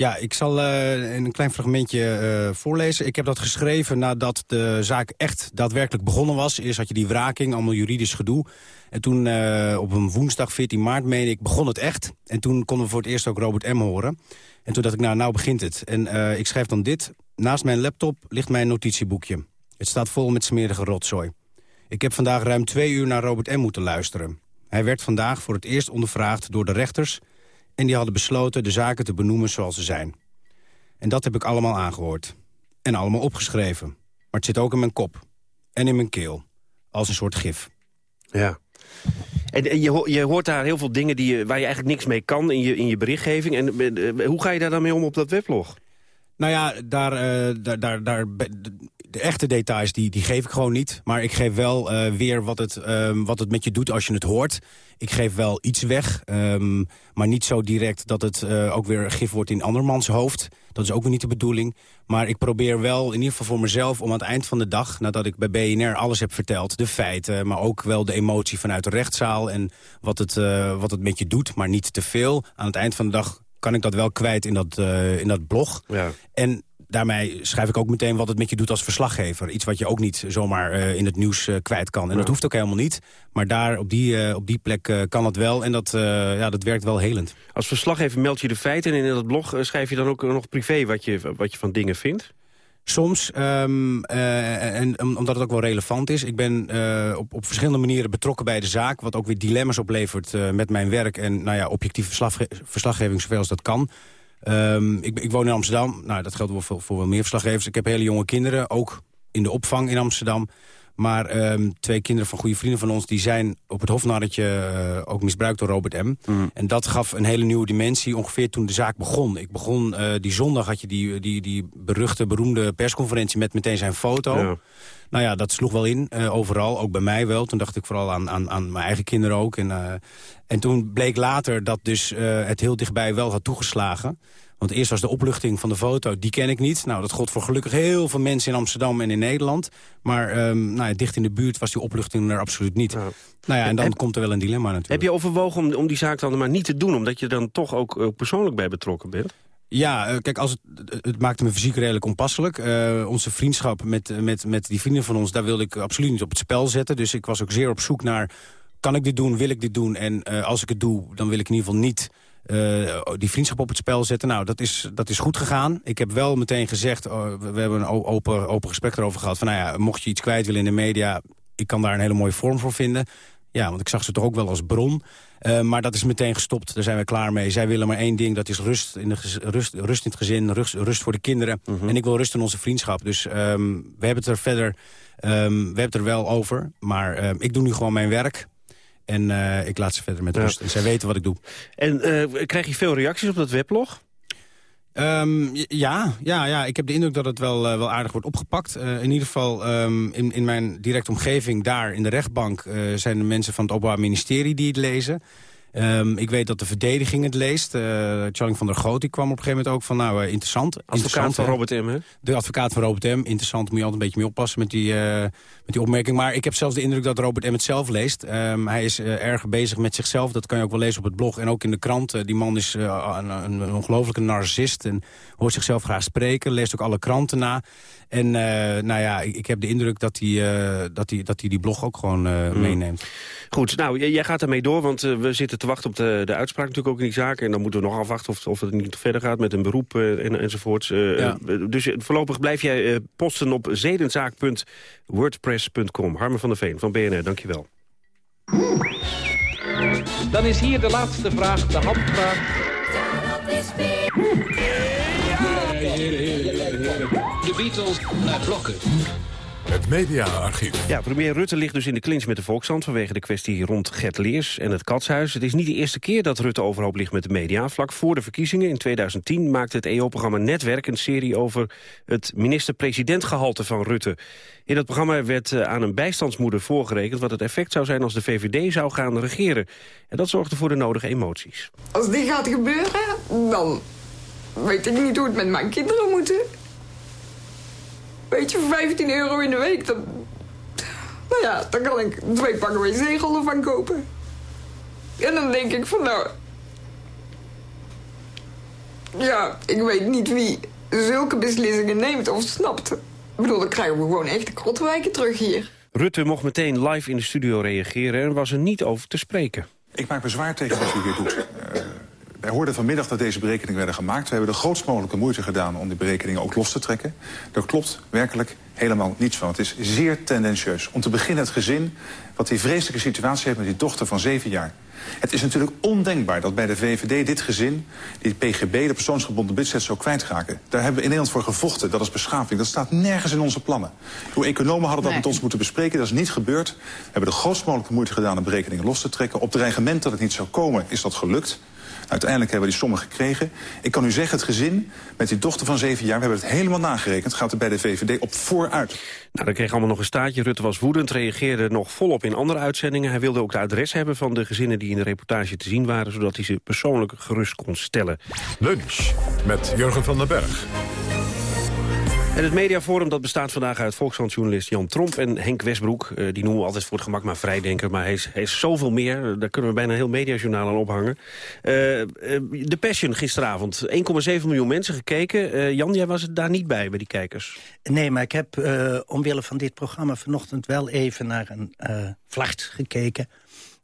Ja, ik zal uh, een klein fragmentje uh, voorlezen. Ik heb dat geschreven nadat de zaak echt daadwerkelijk begonnen was. Eerst had je die wraking, allemaal juridisch gedoe. En toen uh, op een woensdag, 14 maart, meen ik, begon het echt. En toen konden we voor het eerst ook Robert M. horen. En toen dacht ik, nou, nou begint het. En ik schrijf dan dit. Naast mijn laptop ligt mijn notitieboekje. Het staat vol met smerige rotzooi. Ik heb vandaag ruim twee uur naar Robert M. moeten luisteren. Hij werd vandaag voor het eerst ondervraagd door de rechters en die hadden besloten de zaken te benoemen zoals ze zijn. En dat heb ik allemaal aangehoord. En allemaal opgeschreven. Maar het zit ook in mijn kop. En in mijn keel. Als een soort gif. Ja. En je, je hoort daar heel veel dingen die je, waar je eigenlijk niks mee kan in je, in je berichtgeving. En eh, hoe ga je daar dan mee om op dat weblog? Nou ja, daar, uh, daar, daar, daar, de echte details die, die geef ik gewoon niet. Maar ik geef wel uh, weer wat het, um, wat het met je doet als je het hoort. Ik geef wel iets weg, um, maar niet zo direct dat het uh, ook weer gif wordt in andermans hoofd. Dat is ook weer niet de bedoeling. Maar ik probeer wel, in ieder geval voor mezelf, om aan het eind van de dag... nadat ik bij BNR alles heb verteld, de feiten... maar ook wel de emotie vanuit de rechtszaal en wat het, uh, wat het met je doet, maar niet te veel. Aan het eind van de dag kan ik dat wel kwijt in dat, uh, in dat blog. Ja. En daarmee schrijf ik ook meteen wat het met je doet als verslaggever. Iets wat je ook niet zomaar uh, in het nieuws uh, kwijt kan. En dat hoeft ook helemaal niet. Maar daar, op die, uh, op die plek kan het wel. En dat, ja, dat werkt wel helend. Als verslaggever meld je de feiten. En in dat blog schrijf je dan ook nog privé wat je, wat je van dingen vindt? Soms, um, uh, en omdat het ook wel relevant is. Ik ben uh, op, op verschillende manieren betrokken bij de zaak... wat ook weer dilemma's oplevert uh, met mijn werk... en nou ja, objectieve verslagge verslaggeving zoveel als dat kan. Um, ik, ik, woon in Amsterdam. Nou, dat geldt wel voor, voor wel meer verslaggevers. Ik heb hele jonge kinderen, ook in de opvang in Amsterdam. Maar ehm, twee kinderen van goede vrienden van ons... die zijn op het hofnarretje uh, ook misbruikt door Robert M. Mm. En dat gaf een hele nieuwe dimensie ongeveer toen de zaak begon. Ik begon, uh, die zondag had je die, die, die beruchte, beroemde persconferentie... met meteen zijn foto. Ja. Nou ja, dat sloeg wel in, uh, overal, ook bij mij wel. Toen dacht ik vooral aan, aan, aan mijn eigen kinderen ook. En, en toen bleek later dat dus het heel dichtbij wel had toegeslagen. Want eerst was de opluchting van de foto, die ken ik niet. Nou, dat gold voor gelukkig heel veel mensen in Amsterdam en in Nederland. Maar um, nou ja, dicht in de buurt was die opluchting er absoluut niet. Nou ja, en dan heb, komt er wel een dilemma natuurlijk. Heb je overwogen om, om die zaak dan maar niet te doen... omdat je er dan toch ook, persoonlijk bij betrokken bent? Ja, uh, kijk, als het, het maakte me fysiek redelijk onpasselijk. Uh, onze vriendschap met, met, met die vrienden van ons, daar wilde ik absoluut niet op het spel zetten. Dus ik was ook zeer op zoek naar, kan ik dit doen, wil ik dit doen? En uh, als ik het doe, dan wil ik in ieder geval niet uh, die vriendschap op het spel zetten. Nou, dat is, dat is goed gegaan. Ik heb wel meteen gezegd, uh, we hebben een open, open gesprek erover gehad... van nou ja, mocht je iets kwijt willen in de media... ik kan daar een hele mooie vorm voor vinden. Ja, want ik zag ze toch ook wel als bron. Uh, maar dat is meteen gestopt, daar zijn we klaar mee. Zij willen maar één ding, dat is rust in, de rust, rust in het gezin, rust, rust voor de kinderen. Mhm. Mm -hmm. En ik wil rust in onze vriendschap. Dus um, we hebben het er verder um, we hebben het er wel over. Maar uh, ik doe nu gewoon mijn werk. En uh, ik laat ze verder met Ja. rust. En zij weten wat ik doe. En eh, krijg je veel reacties op dat weblog? Um, ja, ja, ja, ik heb de indruk dat het wel, uh, wel aardig wordt opgepakt. Uh, in ieder geval um, in, in mijn directe omgeving daar in de rechtbank... Uh, zijn er mensen van het Openbaar Ministerie die het lezen. Um, ik weet dat de verdediging het leest. Uh, Charling van der Goot die kwam op een gegeven moment ook van... nou, uh, interessant. Advocaat interessant, van hè? Robert M, hè? De advocaat van Robert M. Interessant, moet je altijd een beetje mee oppassen met die, uh, met die opmerking. Maar ik heb zelfs de indruk dat Robert M. het zelf leest. Um, hij is erg bezig met zichzelf. Dat kan je ook wel lezen op het blog en ook in de krant. Die man is een, een, een ongelofelijke narcist en hoort zichzelf graag spreken. Leest ook alle kranten na. En uh, nou ja, ik, ik heb de indruk dat hij, uh, dat hij, dat hij die blog ook gewoon uh, Hmm. meeneemt. Goed, nou, jij gaat ermee door, want uh, we zitten te wachten op de, de uitspraak natuurlijk ook in die zaak. En dan moeten we nog afwachten of, of het niet verder gaat met een beroep uh, en, enzovoorts. Uh, Ja. uh, Dus voorlopig blijf jij uh, posten op zedenzaak.wordpress.com. Harmen van der Veen van BNR, dankjewel. Dan is hier de laatste vraag, de handvraag. De Beatles naar blokken. Het mediaarchief. Ja, premier Rutte ligt dus in de clinch met de Volkskrant... vanwege de kwestie rond Gert Leers en het Katshuis. Het is niet de eerste keer dat Rutte overhoop ligt met de media. Vlak voor de verkiezingen in 2010 maakte het EO-programma Netwerk... een serie over het minister-presidentgehalte van Rutte. In dat programma werd eh, aan een bijstandsmoeder voorgerekend... wat het effect zou zijn als de VVD zou gaan regeren. En dat zorgde voor de nodige emoties. Als dit gaat gebeuren, dan weet ik niet hoe het met mijn kinderen moet. Weet je, voor 15 euro in de week, dan... Nou ja, dan kan ik twee pakken wc-rollen van kopen. En dan denk ik van, nou... Ja, ik weet niet wie zulke beslissingen neemt of snapt. Ik bedoel, dan krijgen we gewoon echte krotwijken terug hier. Rutte mocht meteen live in de studio reageren... en was er niet over te spreken. Ik maak bezwaar tegen wat u hier doet. Uh, wij hoorden vanmiddag dat deze berekeningen werden gemaakt. We hebben de grootst mogelijke moeite gedaan om die berekeningen ook los te trekken. Er klopt werkelijk helemaal niets van. Het is zeer tendentieus. Om te beginnen het gezin wat die vreselijke situatie heeft met die dochter van zeven jaar. Het is natuurlijk ondenkbaar dat bij de VVD dit gezin... die PGB, de persoonsgebonden budget, zou kwijtraken. Daar hebben we in Nederland voor gevochten. Dat is beschaving. Dat staat nergens in onze plannen. Uw economen hadden dat Nee. met ons moeten bespreken. Dat is niet gebeurd. We hebben de grootst mogelijke moeite gedaan om berekeningen los te trekken. Op dreigement dat het niet zou komen, is dat gelukt. Uiteindelijk hebben we die sommen gekregen. Ik kan u zeggen, het gezin met die dochter van zeven jaar... we hebben het helemaal nagerekend, gaat er bij de VVD op vooruit. Nou, dat kreeg allemaal nog een staartje. Rutte was woedend, reageerde nog volop in andere uitzendingen. Hij wilde ook de adres hebben van de gezinnen die in de reportage te zien waren... zodat hij ze persoonlijk gerust kon stellen. Lunch met Jurgen van den Berg. En het mediaforum dat bestaat vandaag uit Volkskrant-journalist Jan Tromp en Henk Westbroek. Eh, die noemen we altijd voor het gemak maar vrijdenker, maar hij is, hij is zoveel meer. Daar kunnen we bijna een heel mediajournaal aan ophangen. Eh, eh, de Passion gisteravond, 1,7 miljoen mensen gekeken. Jan, jij was daar niet bij, bij die kijkers. Nee, maar ik heb omwille van dit programma vanochtend wel even naar een vlacht gekeken.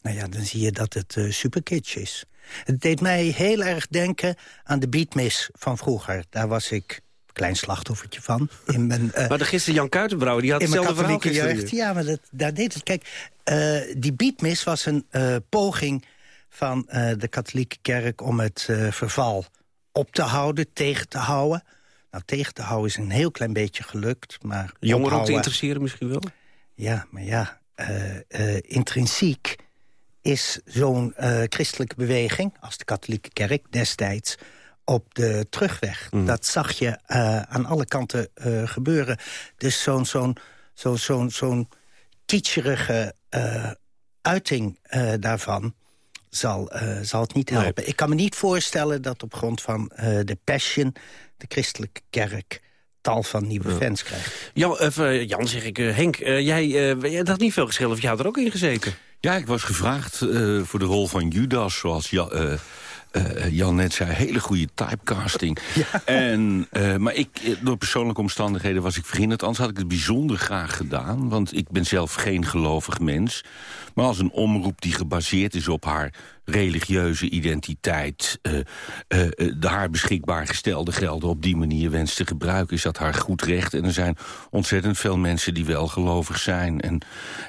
Nou ja, dan zie je dat het eh superkitsch is. Het deed mij heel erg denken aan de beatmis van vroeger. Daar was ik klein slachtoffertje van. In mijn, eh, Maar de gisteren Jan Kuitenbrouwer, die had in hetzelfde verhaal jeugd. Ja, maar dat, daar deed het. Kijk, eh, die beatmis was een eh, poging van de katholieke kerk... om het verval op te houden, tegen te houden. Nou, tegen te houden is een heel klein beetje gelukt. Maar Jongeren te interesseren misschien wel? Ja, maar ja, intrinsiek is zo'n christelijke beweging... als de katholieke kerk destijds op de terugweg. Mhm. Dat zag je eh, aan alle kanten eh, gebeuren. Dus zo'n zo'n zo'n zo'n zo'n kitscherige eh, uiting eh, daarvan... Zal, eh, zal het niet helpen. Ik kan me niet voorstellen dat op grond van eh, de Passion... de christelijke kerk tal van nieuwe fans krijgt. Jan, even, Jan zeg ik, Henk, jij, eh, jij had niet veel geschreven, of jij had er ook in gezeten. Ja, ik was gevraagd eh, voor de rol van Judas, zoals Ja- eh, eh, Jan net zei. Hele goede typecasting. En, eh, maar ik, door persoonlijke omstandigheden was ik verhinderd. Anders had ik het bijzonder graag gedaan. Want ik ben zelf geen gelovig mens. Maar als een omroep die gebaseerd is op haar religieuze identiteit... de haar beschikbaar gestelde gelden op die manier wenst te gebruiken... is dat haar goed recht. En er zijn ontzettend veel mensen die wel gelovig zijn. En,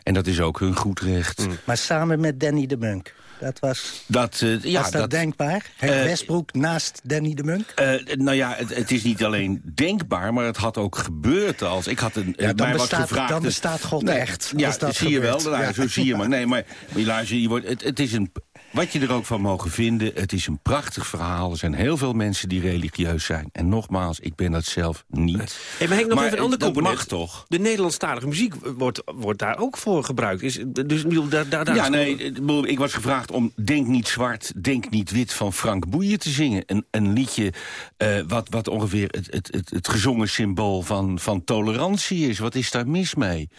en dat is ook hun goed recht. Maar samen met Danny de Munk. Dat was, Dat, eh, ja, was dat, denkbaar? Henk eh, Westbroek naast Danny de Munk? Eh, nou ja, het, het is niet alleen denkbaar, maar het had ook gebeurd als... Ik had een, Ja, dan mij was bestaat- gevraagd, dan dus- bestaat God Nee, echt, Ja, dat zie je wel. Nou, Ja. Zo zie je maar. Nee, maar, maar je wordt, het, het is een... Wat je er ook van mogen vinden, het is een prachtig verhaal. Er zijn heel veel mensen die religieus zijn. En nogmaals, ik ben dat zelf niet. Hey, maar Henk, nog Maar even een ander dat component. mag toch? De Nederlandstalige muziek wordt, wordt daar ook voor gebruikt. Is, dus ik bedoel, daar, daar, daar ja, is- nee, ik bedoel, ik was gevraagd om Denk niet zwart, denk niet wit van Frank Boeien te zingen. Een, een liedje eh, wat, wat ongeveer het, het, het, het gezongen symbool van, van tolerantie is. Wat is daar mis mee?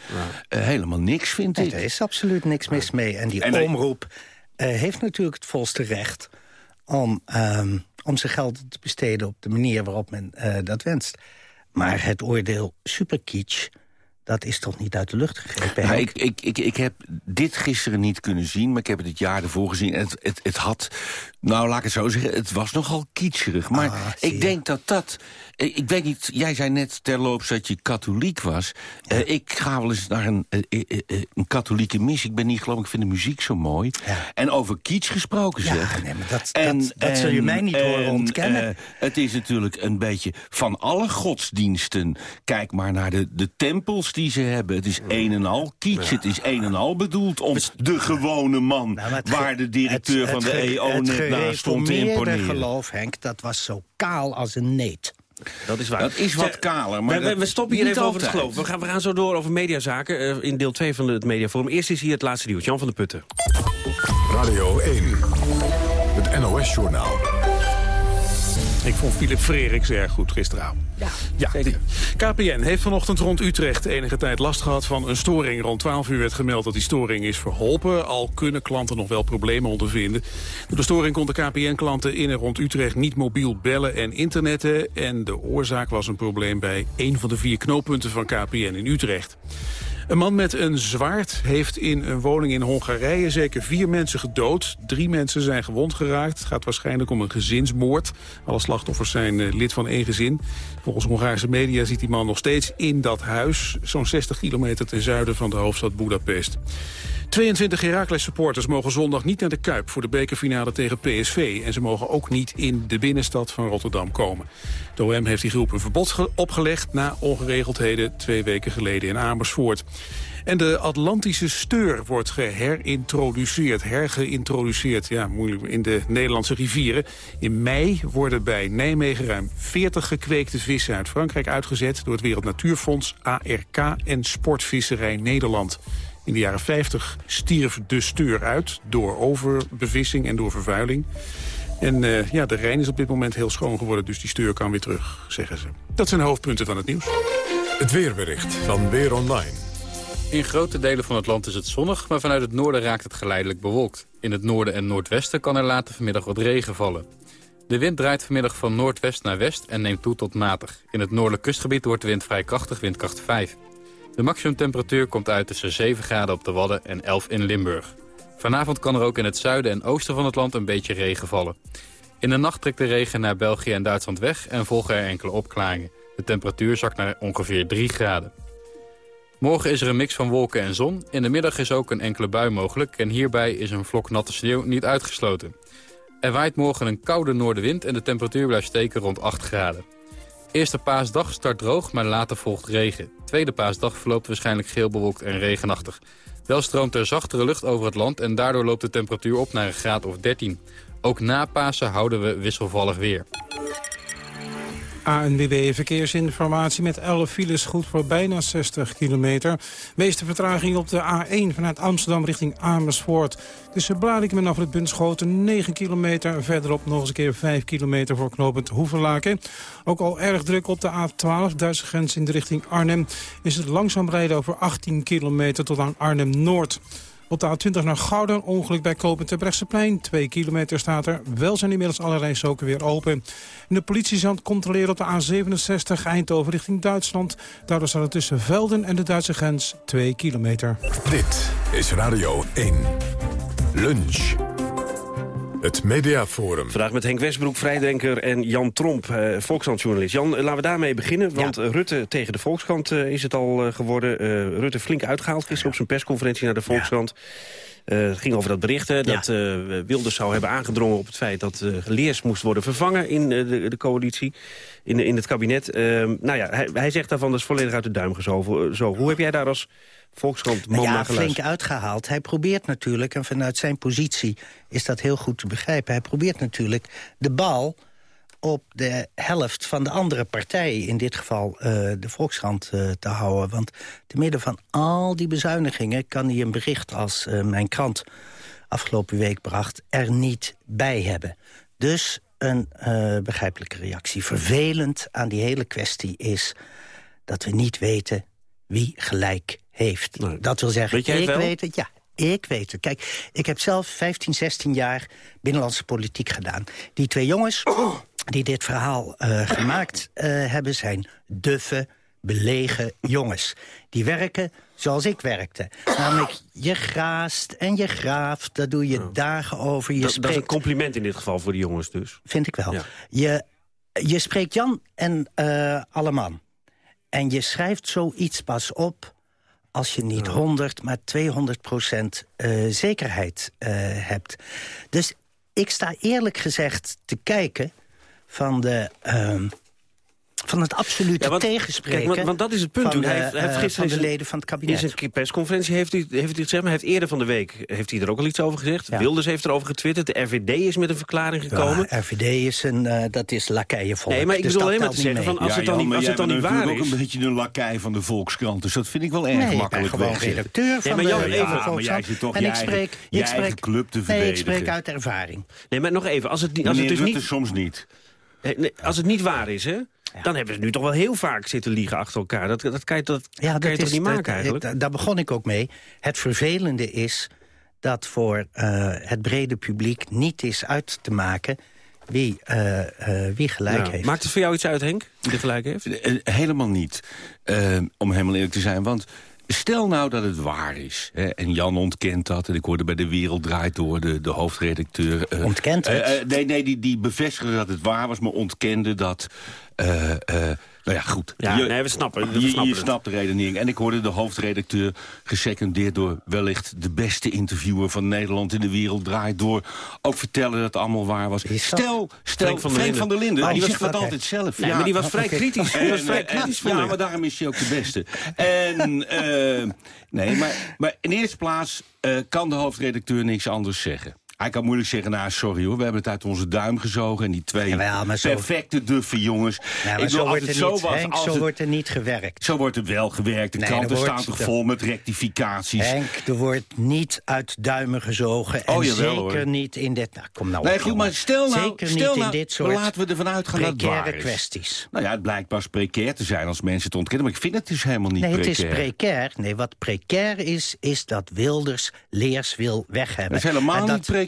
Eh, helemaal niks, vind Nee, ik. er is absoluut niks mis mee. En die En omroep heeft natuurlijk het volste recht... om, ehm, om zijn geld te besteden op de manier waarop men eh, dat wenst. Maar het oordeel superkitsch, dat is toch niet uit de lucht gegrepen? Henk? ik, ik, ik, ik heb dit gisteren niet kunnen zien, maar ik heb het het jaar ervoor gezien. En Het, het, het had, nou laat ik het zo zeggen, het was nogal kitscherig. Maar Ah, ik denk dat dat... Ik, ik weet niet, jij zei net terloops dat je katholiek was. Eh, ik ga wel eens naar een, eh, eh, eh, een katholieke mis. Ik ben niet geloof ik vind de muziek zo mooi. En over kitsch gesproken Ja, zeg. nee, maar dat- dat- dat zul je mij niet horen ontkennen. eh, het is natuurlijk een beetje van alle godsdiensten. Kijk maar naar de, de tempels die ze hebben. Het is een en al kitsch. Het is een en al bedoeld om de gewone man... Nou, waar de directeur van de EO net naast stond te Het imponeren. geloof, Henk, dat was zo kaal als een neet. Dat is waar. Dat is wat kaler, maar we, we- stoppen hier even over het geloof. We gaan, we gaan zo door over mediazaken eh, in deel 2 van het Mediaforum. Eerst is hier het laatste nieuws. Jan van der Putten. Radio 1. Het NOS-journaal. Ik vond Philip Freriks erg goed gisteravond. Ja, zeker. KPN heeft vanochtend rond Utrecht enige tijd last gehad van een storing. Rond 12 uur werd gemeld dat die storing is verholpen. Al kunnen klanten nog wel problemen ondervinden. Door de storing konden KPN-klanten in en rond Utrecht niet mobiel bellen en internetten. En de oorzaak was een probleem bij een van de vier knooppunten van KPN in Utrecht. Een man met een zwaard heeft in een woning in Hongarije zeker vier mensen gedood. Drie mensen zijn gewond geraakt. Het gaat waarschijnlijk om een gezinsmoord. Alle slachtoffers zijn eh, lid van één gezin. Volgens Hongaarse media zit die man nog steeds in dat huis. Zo'n 60 kilometer ten zuiden van de hoofdstad Budapest. 22 Heracles supporters mogen zondag niet naar de Kuip voor de bekerfinale tegen PSV. En ze mogen ook niet in de binnenstad van Rotterdam komen. De OM heeft die groep een verbod ge- opgelegd na ongeregeldheden twee weken geleden in Amersfoort. En de Atlantische steur wordt geherintroduceerd, hergeïntroduceerd, ja moeilijk, in de Nederlandse rivieren. In mei worden bij Nijmegen ruim 40 gekweekte vissen uit Frankrijk uitgezet door het Wereld Natuurfonds, ARK en Sportvisserij Nederland. In de jaren 50 stierf de steur uit door overbevissing en door vervuiling. En eh, ja, de Rijn is op dit moment heel schoon geworden, dus die steur kan weer terug, zeggen ze. Dat zijn de hoofdpunten van het nieuws. Het weerbericht van Weer Online. In grote delen van het land is het zonnig, maar vanuit het noorden raakt het geleidelijk bewolkt. In het noorden en noordwesten kan er later vanmiddag wat regen vallen. De wind draait vanmiddag van noordwest naar west en neemt toe tot matig. In het noordelijk kustgebied wordt de wind vrij krachtig, windkracht 5. De maximumtemperatuur komt uit tussen 7 graden op de Wadden en 11 in Limburg. Vanavond kan er ook in het zuiden en oosten van het land een beetje regen vallen. In de nacht trekt de regen naar België en Duitsland weg en volgen er enkele opklaringen. De temperatuur zakt naar ongeveer 3 graden. Morgen is er een mix van wolken en zon. In de middag is ook een enkele bui mogelijk en hierbij is een vlok natte sneeuw niet uitgesloten. Er waait morgen een koude noordenwind en de temperatuur blijft steken rond 8 graden. Eerste paasdag start droog, maar later volgt regen. Tweede paasdag verloopt waarschijnlijk geel bewolkt en regenachtig. Wel stroomt er zachtere lucht over het land en daardoor loopt de temperatuur op naar een graad of 13. Ook na Pasen houden we wisselvallig weer. ANWB Verkeersinformatie met 11 files goed voor bijna 60 kilometer. Meeste vertraging op de A1 vanuit Amsterdam richting Amersfoort. Tussen Blarikum en Afrit Bunschoten 9 kilometer. Verderop nog eens een keer 5 kilometer voor knooppunt Hoevenlaken. Ook al erg druk op de A12, Duitse grens in de richting Arnhem... is het langzaam rijden over 18 kilometer tot aan Arnhem-Noord. Op de A20 naar Gouden, ongeluk bij Kopen ter Brechtseplein. Twee kilometer staat er. Wel zijn inmiddels alle rijstroken weer open. En de politie het controleren op de A67 Eindhoven richting Duitsland. Daardoor staat het tussen Velden en de Duitse grens 2 kilometer. Dit is Radio 1. Lunch. Het Mediaforum. Vandaag met Henk Westbroek, vrijdenker en Jan Tromp, eh, Volkskrant-journalist. Jan, eh, laten we daarmee beginnen, want eh, Rutte tegen de Volkskrant eh, is het al eh, geworden. Eh, Rutte flink uitgehaald gisteren op zijn persconferentie naar de Volkskrant. Eh, het ging over dat bericht hè, dat eh, Wilders zou hebben aangedrongen op het feit... dat eh, Leers moest worden vervangen in de, de coalitie, in, in het kabinet. Eh, nou ja, hij, hij zegt daarvan dat is volledig uit de duim gezogen. Zo, hoe heb jij daar als Volkskrant Nou ja, flink uitgehaald. Hij probeert natuurlijk, en vanuit zijn positie is dat heel goed te begrijpen... hij probeert natuurlijk de bal op de helft van de andere partij... in dit geval eh, de Volkskrant eh, te houden. Want te midden van al die bezuinigingen... kan hij een bericht als eh, mijn krant afgelopen week bracht... er niet bij hebben. Dus een begrijpelijke reactie. Vervelend aan die hele kwestie is dat we niet weten wie gelijk heeft. Dat wil zeggen, Weet ik wel? weet het, ja. Ik weet het. Kijk, ik heb zelf 15, 16 jaar binnenlandse politiek gedaan. Die twee jongens die dit verhaal eh, gemaakt eh, hebben... zijn duffe, belegen jongens. Die werken zoals ik werkte. Namelijk, je graast en je graaft, daar doe je dagen over. Je Dat, dat is een spreekt compliment in dit geval voor de jongens dus. Vind ik wel. Je, je spreekt Jan en eh Alleman. En je schrijft zoiets pas op als je niet 100, maar 200 procent eh, zekerheid eh, hebt. Dus ik sta eerlijk gezegd te kijken van de... ehm, van het absolute Ja, want- tegenspreken Kijk, want, want dat is het punt. van, toen. hij de, heeft, hij heeft eh, gisteren van de in leden van het In kabinet. zijn persconferentie heeft hij, heeft hij het gezegd, maar hij heeft eerder van de week heeft hij er ook al iets over gezegd. Wilders heeft erover getwitterd, de RVD is met een verklaring gekomen. Ja, RVD is een, eh, dat is lakeienvolk. Nee, maar ik dus bedoel alleen maar te zeggen van, als het dan niet- als het dan niet waar is- ook een beetje een lakai van de Volkskrant. Dus dat vind ik wel erg Nee, ik ben makkelijk gewoon redacteur van maar de, even- Volkskrant. maar jij zit toch en je ik eigen- spreek, je ik eigen spreek, club te Nee, ik verdedigen. spreek uit ervaring. Nee, maar nog even, als het, niet- als het dus Rutte niet... soms niet. Nee, nee, als het niet waar is, hè, dan hebben ze nu toch wel heel vaak zitten liegen achter elkaar. Dat, dat kan je, dat, Ja, kan je toch niet dat- maken eigenlijk? dat- Daar begon ik ook mee. Het vervelende is dat voor eh, het brede publiek niet is uit te maken wie, eh, eh, wie gelijk Nou, heeft. Maakt het voor jou iets uit, Henk, wie er gelijk heeft? Helemaal niet. Om helemaal eerlijk te zijn. Want stel nou dat het waar is. Hè, en Jan ontkent dat. En ik hoorde bij De Wereld Draait Door de, de hoofdredacteur... eh, Ontkent het? nee, nee die, die bevestigde dat het waar was. Maar ontkende dat... eh, eh, nou ja, goed. Ja, nee, we snappen- we je, snappen je snapt de redenering. En ik hoorde de hoofdredacteur gesecondeerd door wellicht de beste interviewer van Nederland in de wereld draait door. Ook vertellen dat het allemaal waar was. Stel, stel Frank van van der Linden, die die zegt was- dat altijd zelf. Nee, maar die was vrij kritisch. Die was vrij kritisch, Ja, maar daarom is hij ook de beste. En, eh, nee, maar, maar in eerste plaats eh, kan de hoofdredacteur niks anders zeggen. Hij kan moeilijk zeggen, nou sorry hoor, we hebben het uit onze duim gezogen... en die twee Jawel, maar zo- perfecte duffe jongens. Ja, Ik bedoel, zo als wordt het er zo niet, was, Henk, als zo het- wordt er niet gewerkt. Zo wordt er wel gewerkt. De Nee, kranten wordt- staan toch vol met rectificaties. Henk, er wordt niet uit duimen gezogen. En Oh, jawel, zeker hoor. niet in dit... Nou, kom nou Nee, op, goed, maar stel nou, Zeker stel niet nou, in dit soort laten we ervan uitgaan dat waar is. kwesties. Nou ja, het blijkt pas precair te zijn als mensen het ontkennen. Maar ik vind het dus helemaal niet Nee, het precair. is precair. Nee, wat precair is, is dat Wilders Leers wil weg hebben. Dat is helemaal En niet precair.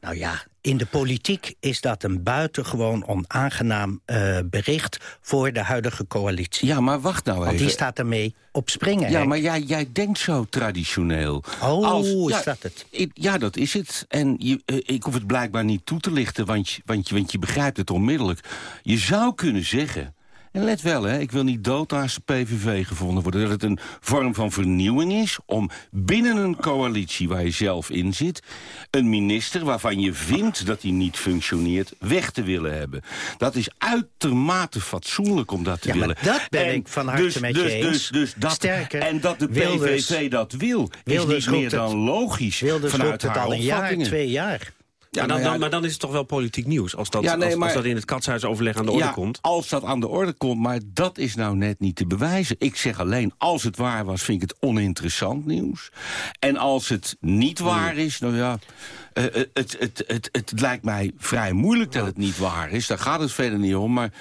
Nou ja, in de politiek is dat een buitengewoon onaangenaam eh, bericht... voor de huidige coalitie. Ja, maar wacht nou Want even. die staat ermee op springen. Ja, Henk. maar jij, jij denkt zo traditioneel. Oh, is ja, dat het? ik- ja, dat is het. En je, eh, ik hoef het blijkbaar niet toe te lichten, want je, want, je, want je begrijpt het onmiddellijk. Je zou kunnen zeggen... En let wel, hè, ik wil niet dood naast de PVV gevonden worden. Dat het een vorm van vernieuwing is om binnen een coalitie waar je zelf in zit... een minister waarvan je vindt dat hij niet functioneert weg te willen hebben. Dat is uitermate fatsoenlijk om dat te Ja, maar willen. dat ben ik van harte met je dus, eens. Dus, dus dat, Sterker, en dat de PVV dat wil, is niet meer het- dan logisch Wilders vanuit het haar al een jaar, twee jaar. Maar, dan, nou ja, dan- maar dan is het toch wel politiek nieuws... als dat, Ja, nee, als, als maar- dat in het katshuisoverleg aan de orde ja, komt. als dat aan de orde komt, maar dat is nou net niet te bewijzen. Ik zeg alleen, als het waar was, vind ik het oninteressant nieuws. En als het niet waar is, nou ja... eh, eh, het, het, het, het, lijkt mij vrij moeilijk dat het niet waar is. Daar gaat het verder niet om, maar...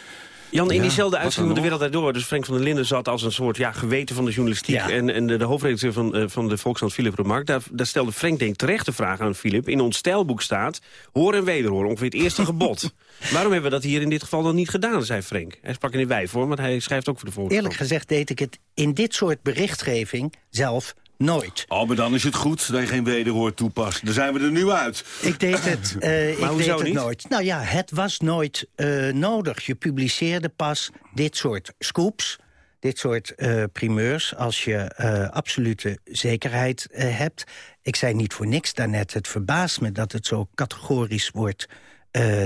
Jan, in Ja, diezelfde uitzending van de Wereld Draait Door... dus Frank van der Linden zat als een soort ja, geweten van de journalistiek... Ja. en, en de, de hoofdredacteur van, eh, van de Volkskrant, Philip Remark... Daar, daar stelde Frank denk terecht de vraag aan Philip... in ons stijlboek staat, hoor en wederhoor, ongeveer het eerste gebod. [LAUGHS] Waarom hebben we dat hier in dit geval dan niet gedaan, zei Frank. Hij sprak in de wij voor, want hij schrijft ook voor de Volkskrant. Eerlijk gezegd deed ik het in dit soort berichtgeving zelf nooit. Oh, maar dan is het goed dat je geen wederhoor toepast. Dan zijn we er nu uit. Ik deed het, [CLEARS THROAT] eh, ik deed het niet? nooit. Nou ja, het was nooit eh, nodig. Je publiceerde pas dit soort scoops, dit soort eh, primeurs... als je absolute zekerheid hebt. Ik zei niet voor niks daarnet, het verbaast me dat het zo categorisch wordt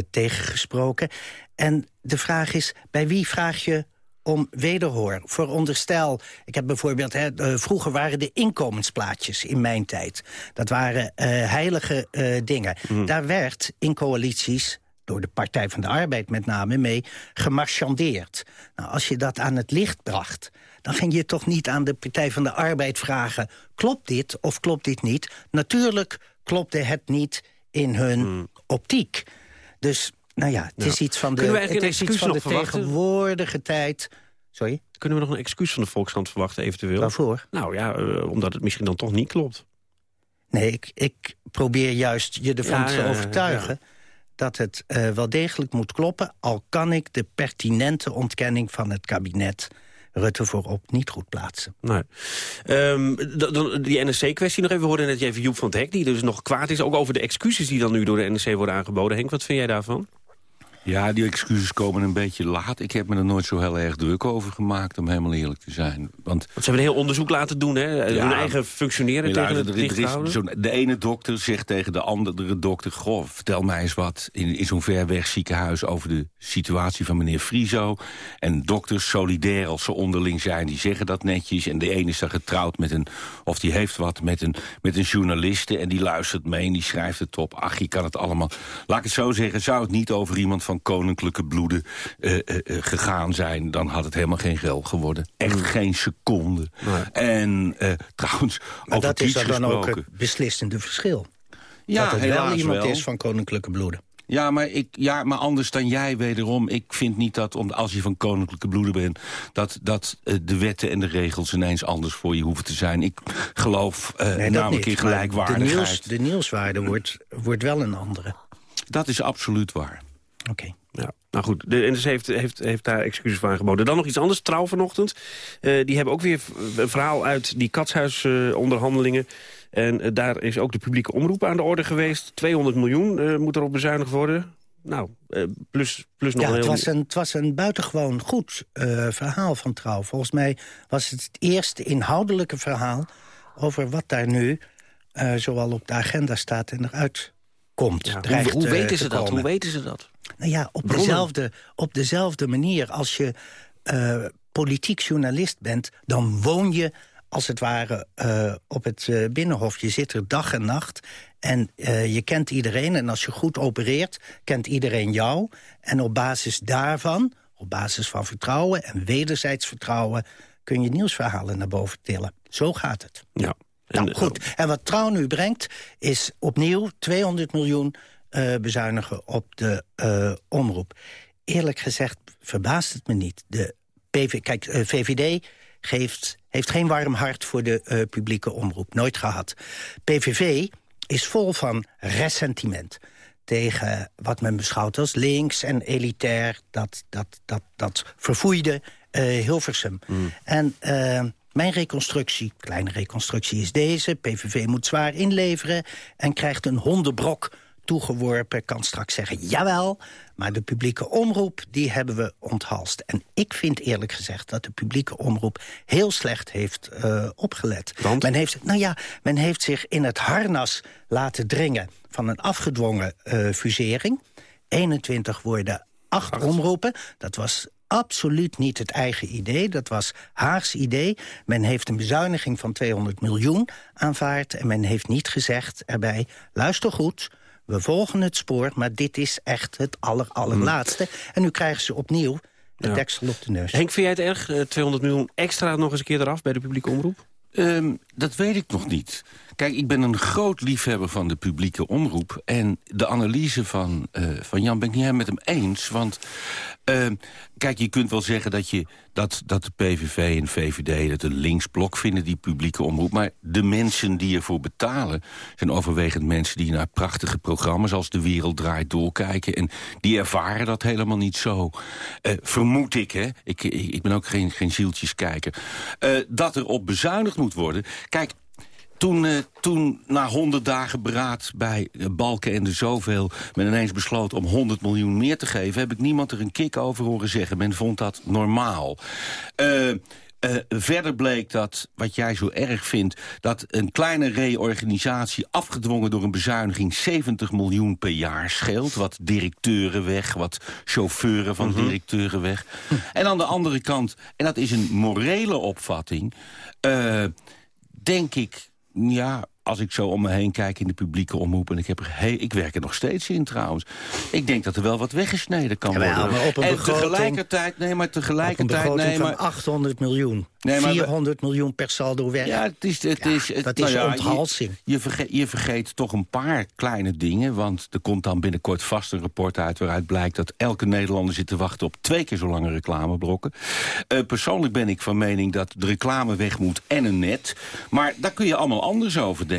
tegengesproken. En de vraag is, bij wie vraag je om wederhoor. Veronderstel, ik heb bijvoorbeeld... Hè, eh, vroeger waren de inkomensplaatjes in mijn tijd. Dat waren eh, heilige eh, dingen. Daar werd in coalities door de Partij van de Arbeid met name mee, gemarchandeerd. Nou, als je dat aan het licht bracht, dan ging je toch niet aan de Partij van de Arbeid vragen... klopt dit of klopt dit niet? Natuurlijk klopte het niet in hun optiek. Dus, nou ja, het is Ja. iets van de, het is iets van de tegenwoordige tijd... Sorry? Kunnen we nog een excuus van de Volkskrant verwachten eventueel? Waarvoor? Nou ja, eh, omdat het misschien dan toch niet klopt. Nee, ik, ik probeer juist je ervan Ja, te ja, ja, overtuigen... dat het eh, wel degelijk moet kloppen... al kan ik de pertinente ontkenning van het kabinet... Rutte voorop niet goed plaatsen. Nee. Ehm, die NSC-kwestie nog even. We hoorden net even Joep van het Hek, die dus nog kwaad is. Ook over de excuses die dan nu door de NSC worden aangeboden. Henk, wat vind jij daarvan? Ja, die excuses komen een beetje laat. Ik heb me er nooit zo heel erg druk over gemaakt, om helemaal eerlijk te zijn. Want Want ze hebben een heel onderzoek laten doen, hè? hun eigen functioneren tegen het licht is De ene dokter zegt tegen de andere dokter... Goh, vertel mij eens wat in, in zo'n ver weg ziekenhuis... over de situatie van meneer Friso. En dokters, solidair als ze onderling zijn, die zeggen dat netjes. En de ene is dan getrouwd met een... of die heeft wat met een, met een journaliste... en die luistert mee en die schrijft het op. Ach, je kan het allemaal... Laat ik het zo zeggen, zou het niet over iemand van koninklijke bloeden... eh, eh, eh, gegaan zijn, dan had het helemaal geen geld geworden. Echt Hmm. geen seconde. En trouwens, Maar over dat is er dan ook het beslissende verschil. Ja, dat het wel iemand wel. is van koninklijke bloeden. Ja maar, ik, ja, maar anders dan jij wederom. Ik vind niet dat om, als je van koninklijke bloeden bent... dat, dat de wetten en de regels ineens anders voor je hoeven te zijn. Ik geloof Nee, namelijk niet. in gelijkwaardigheid. De, nieuws, de nieuwswaarde wordt, wordt wel een andere. Dat is absoluut waar. Oké. Ja, nou goed, de NSC heeft, heeft, heeft daar excuses voor aangeboden. Dan nog iets anders, Trouw vanochtend. Eh, die hebben ook weer een verhaal uit die katshuisonderhandelingen. en eh, daar is ook de publieke omroep aan de orde geweest. 200 miljoen eh, moet erop bezuinigd worden. Nou, eh, plus, plus nog Ja, een het heel... was een, het was een buitengewoon goed eh, verhaal van Trouw. Volgens mij was het het eerste inhoudelijke verhaal... over wat daar nu eh, zowel op de agenda staat en eruit komt. Ja, hoe, dreigt, hoe eh, weten te ze dat? Hoe weten ze dat? Nou ja, op Bronnen. dezelfde, op dezelfde manier als je eh, politiek journalist bent... dan woon je als het ware eh, op het Binnenhof. Je zit er dag en nacht en je kent iedereen. En als je goed opereert, kent iedereen jou. En op basis daarvan, op basis van vertrouwen en wederzijds vertrouwen... kun je nieuwsverhalen naar boven tillen. Zo gaat het. Ja. Nou goed, en wat Trouw nu brengt is opnieuw 200 miljoen eh, bezuinigen op de eh, omroep. Eerlijk gezegd verbaast het me niet. De PV, kijk, eh, VVD geeft, heeft geen warm hart voor de eh, publieke omroep. Nooit gehad. PVV is vol van ressentiment tegen wat men beschouwt als links en elitair. Dat, dat, dat, dat verfoeide eh, Hilversum. En eh, mijn reconstructie, kleine reconstructie, is deze. PVV moet zwaar inleveren en krijgt een hondenbrok toegeworpen, kan straks zeggen... jawel, maar de publieke omroep, die hebben we onthalst. En ik vind eerlijk gezegd dat de publieke omroep heel slecht heeft uh, opgelet. Men heeft, nou ja, men heeft zich in het harnas laten dringen van een afgedwongen uh, fusering. 21 worden acht omroepen. Dat was absoluut niet het eigen idee. Dat was Haags idee. Men heeft een bezuiniging van 200 miljoen aanvaard... en men heeft niet gezegd erbij, luister goed... we volgen het spoor, maar dit is echt het aller, allerlaatste. En nu krijgen ze opnieuw de ja. deksel op de neus. Henk, vind jij het erg? 200 eh, miljoen extra nog eens een keer eraf bij de publieke omroep? Um, dat weet ik nog niet. Kijk, ik ben een groot liefhebber van de publieke omroep. En de analyse van, uh, van Jan ben ik niet helemaal met hem eens. Want uh, kijk, je kunt wel zeggen dat, je, dat, dat de PVV en VVD... dat een linksblok vinden, die publieke omroep. Maar de mensen die ervoor betalen... zijn overwegend mensen die naar prachtige programma's... als De Wereld Draait doorkijken. En die ervaren dat helemaal niet zo. Uh, vermoed ik, hè. Ik, ik, ben ook geen, geen zieltjeskijker. dat er op bezuinigd moet worden. Kijk, toen, uh, toen na honderd dagen beraad bij uh, Balken en de zoveel... men ineens besloot om 100 miljoen meer te geven... heb ik niemand er een kick over horen zeggen. Men vond dat normaal. Uh, Uh, verder bleek dat, wat jij zo erg vindt... dat een kleine reorganisatie afgedwongen door een bezuiniging... 70 miljoen per jaar scheelt. Wat directeuren weg, wat chauffeuren van -hmm. directeuren weg. En aan de andere kant, en dat is een morele opvatting... Denk ik ja, als ik zo om me heen kijk in de publieke omroep... en ik, heb er hey, ik werk er nog steeds in trouwens... ik denk dat er wel wat weggesneden kan ja, worden. Maar op een en begroting, tegelijkertijd... Nee, maar tegelijkertijd... Op een nee, maar, van 800 miljoen. Nee, maar 400 we, miljoen per saldo weg. Ja, het is, het ja, is, het, dat nou is ja, onthalsing. Je, je, vergeet, je vergeet toch een paar kleine dingen... want er komt dan binnenkort vast een rapport uit... waaruit blijkt dat elke Nederlander zit te wachten... op twee keer zo lange reclameblokken. Uh, persoonlijk ben ik van mening dat de reclame weg moet en een net. Maar daar kun je allemaal anders over denken.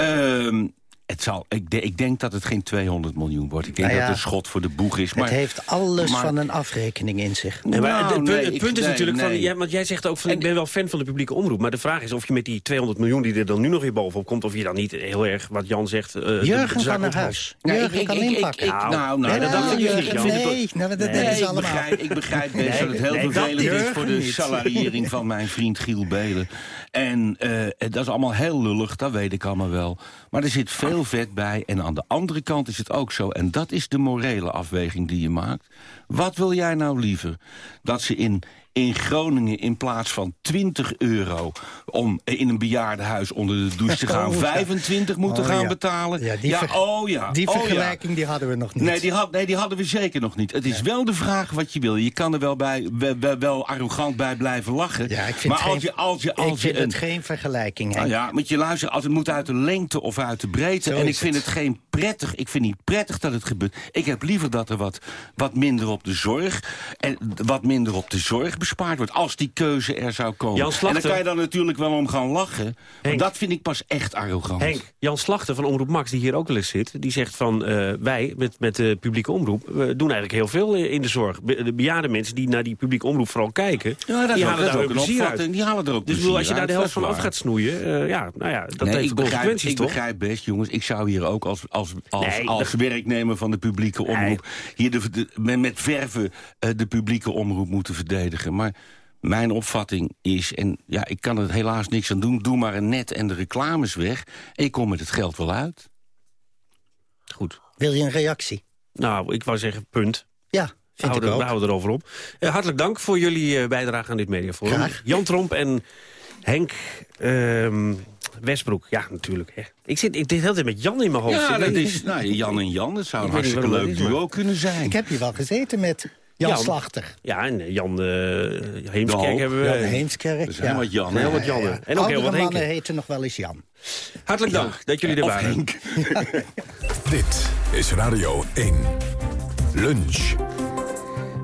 Uh, het zal, ik, de, ik, denk dat het geen 200 miljoen wordt. Ik denk nou ja, dat het een schot voor de boeg is. Maar, het heeft alles maar, van een afrekening in zich. Nee, maar nou, het, het, punt is natuurlijk nee. van... Ja, want jij zegt ook van, en, ik ben wel fan van de publieke omroep. Maar de vraag is of je met die 200 miljoen die er dan nu nog weer bovenop komt... of je dan niet heel erg, wat Jan zegt... Uh, Jurgen de, de kan naar huis. Nee, Jurgen ik, kan ik, inpakken. Nou, nou, nou, dat dacht ik niet, Jan. Nee, nou, dat is allemaal. Ik begrijp best dat het heel vervelend is voor de salariering van mijn vriend Giel Belen. En dat is allemaal heel lullig, dat weet ik allemaal wel. Maar er zit veel vet bij en aan de andere kant is het ook zo... en dat is de morele afweging die je maakt. Wat wil jij nou liever? Dat ze in, in Groningen in plaats van 20 euro... om in een bejaardenhuis onder de douche te [LAUGHS] gaan... Oh, ja. 25 moeten Oh, gaan ja. betalen? Ja, die oh ja. Die oh, ja. vergelijking die hadden we nog niet. Nee die, had, nee, die hadden we zeker nog niet. Het is wel de vraag wat je wil. Je kan er wel, bij, wel, arrogant bij blijven lachen. Ja, ik vind, maar als je, als je, als ik vind je een, het geen vergelijking. nou ja, moet je luisteren, als het moet uit de lengte of uit de breedte. Zo en ik vind het. het. geen prettig, ik vind niet prettig dat het gebeurt. Ik heb liever dat er wat, wat minder op de zorg en wat minder op de zorg bespaard wordt. Als die keuze er zou komen. Jan en dan kan je dan natuurlijk wel om gaan lachen. Dat vind ik pas echt arrogant. Henk, Jan Slachter van Omroep Max, die hier ook wel eens zit... die zegt van, eh, wij, met, met de publieke omroep... we doen eigenlijk heel veel in de zorg. Be- de bejaarde mensen die naar die publieke omroep vooral kijken... Ja, dat die halen daar ook plezier uit. Die halen er ook Dus ik bedoel, als je daar de helft van af gaat snoeien... eh, ja, nou ja, dat Nee, heeft ik begrijp, consequenties, ik toch? begrijp best, jongens. Ik zou hier ook als, als, als, Nee, als werknemer van de publieke omroep... hier de, de- met, met verven eh, de publieke omroep moeten verdedigen. Maar mijn opvatting is, en ja, ik kan er helaas niks aan doen... doe maar een net en de reclames weg... en je komt met het geld wel uit. Goed. Wil je een reactie? Nou, ik wou zeggen, punt. Ja, We vind houden, ik we houden erover op. Eh, hartelijk dank voor jullie eh, bijdrage aan dit mediaforum. Graag. Jan Tromp en Henk ehm, Westbroek. Ja, natuurlijk. Hè. Ik zit ik, dit hele tijd met Jan in mijn hoofd. Ja, dat is nou, Jan en Jan. Dat zou een hartstikke leuk duo kunnen zijn. Ik heb hier wel gezeten met Jan, Jan. Slachter. Ja, en eh, Jan uh, Heemskerk Nou, hebben we. Jan Heemskerk. Er zijn wat Jan. Heel wat Jannen. En ook Oudere heel wat mannen heten nog wel eens Jan. Hartelijk dank dat jullie er waren. [LAUGHS] [LAUGHS] Dit is Radio 1. Lunch.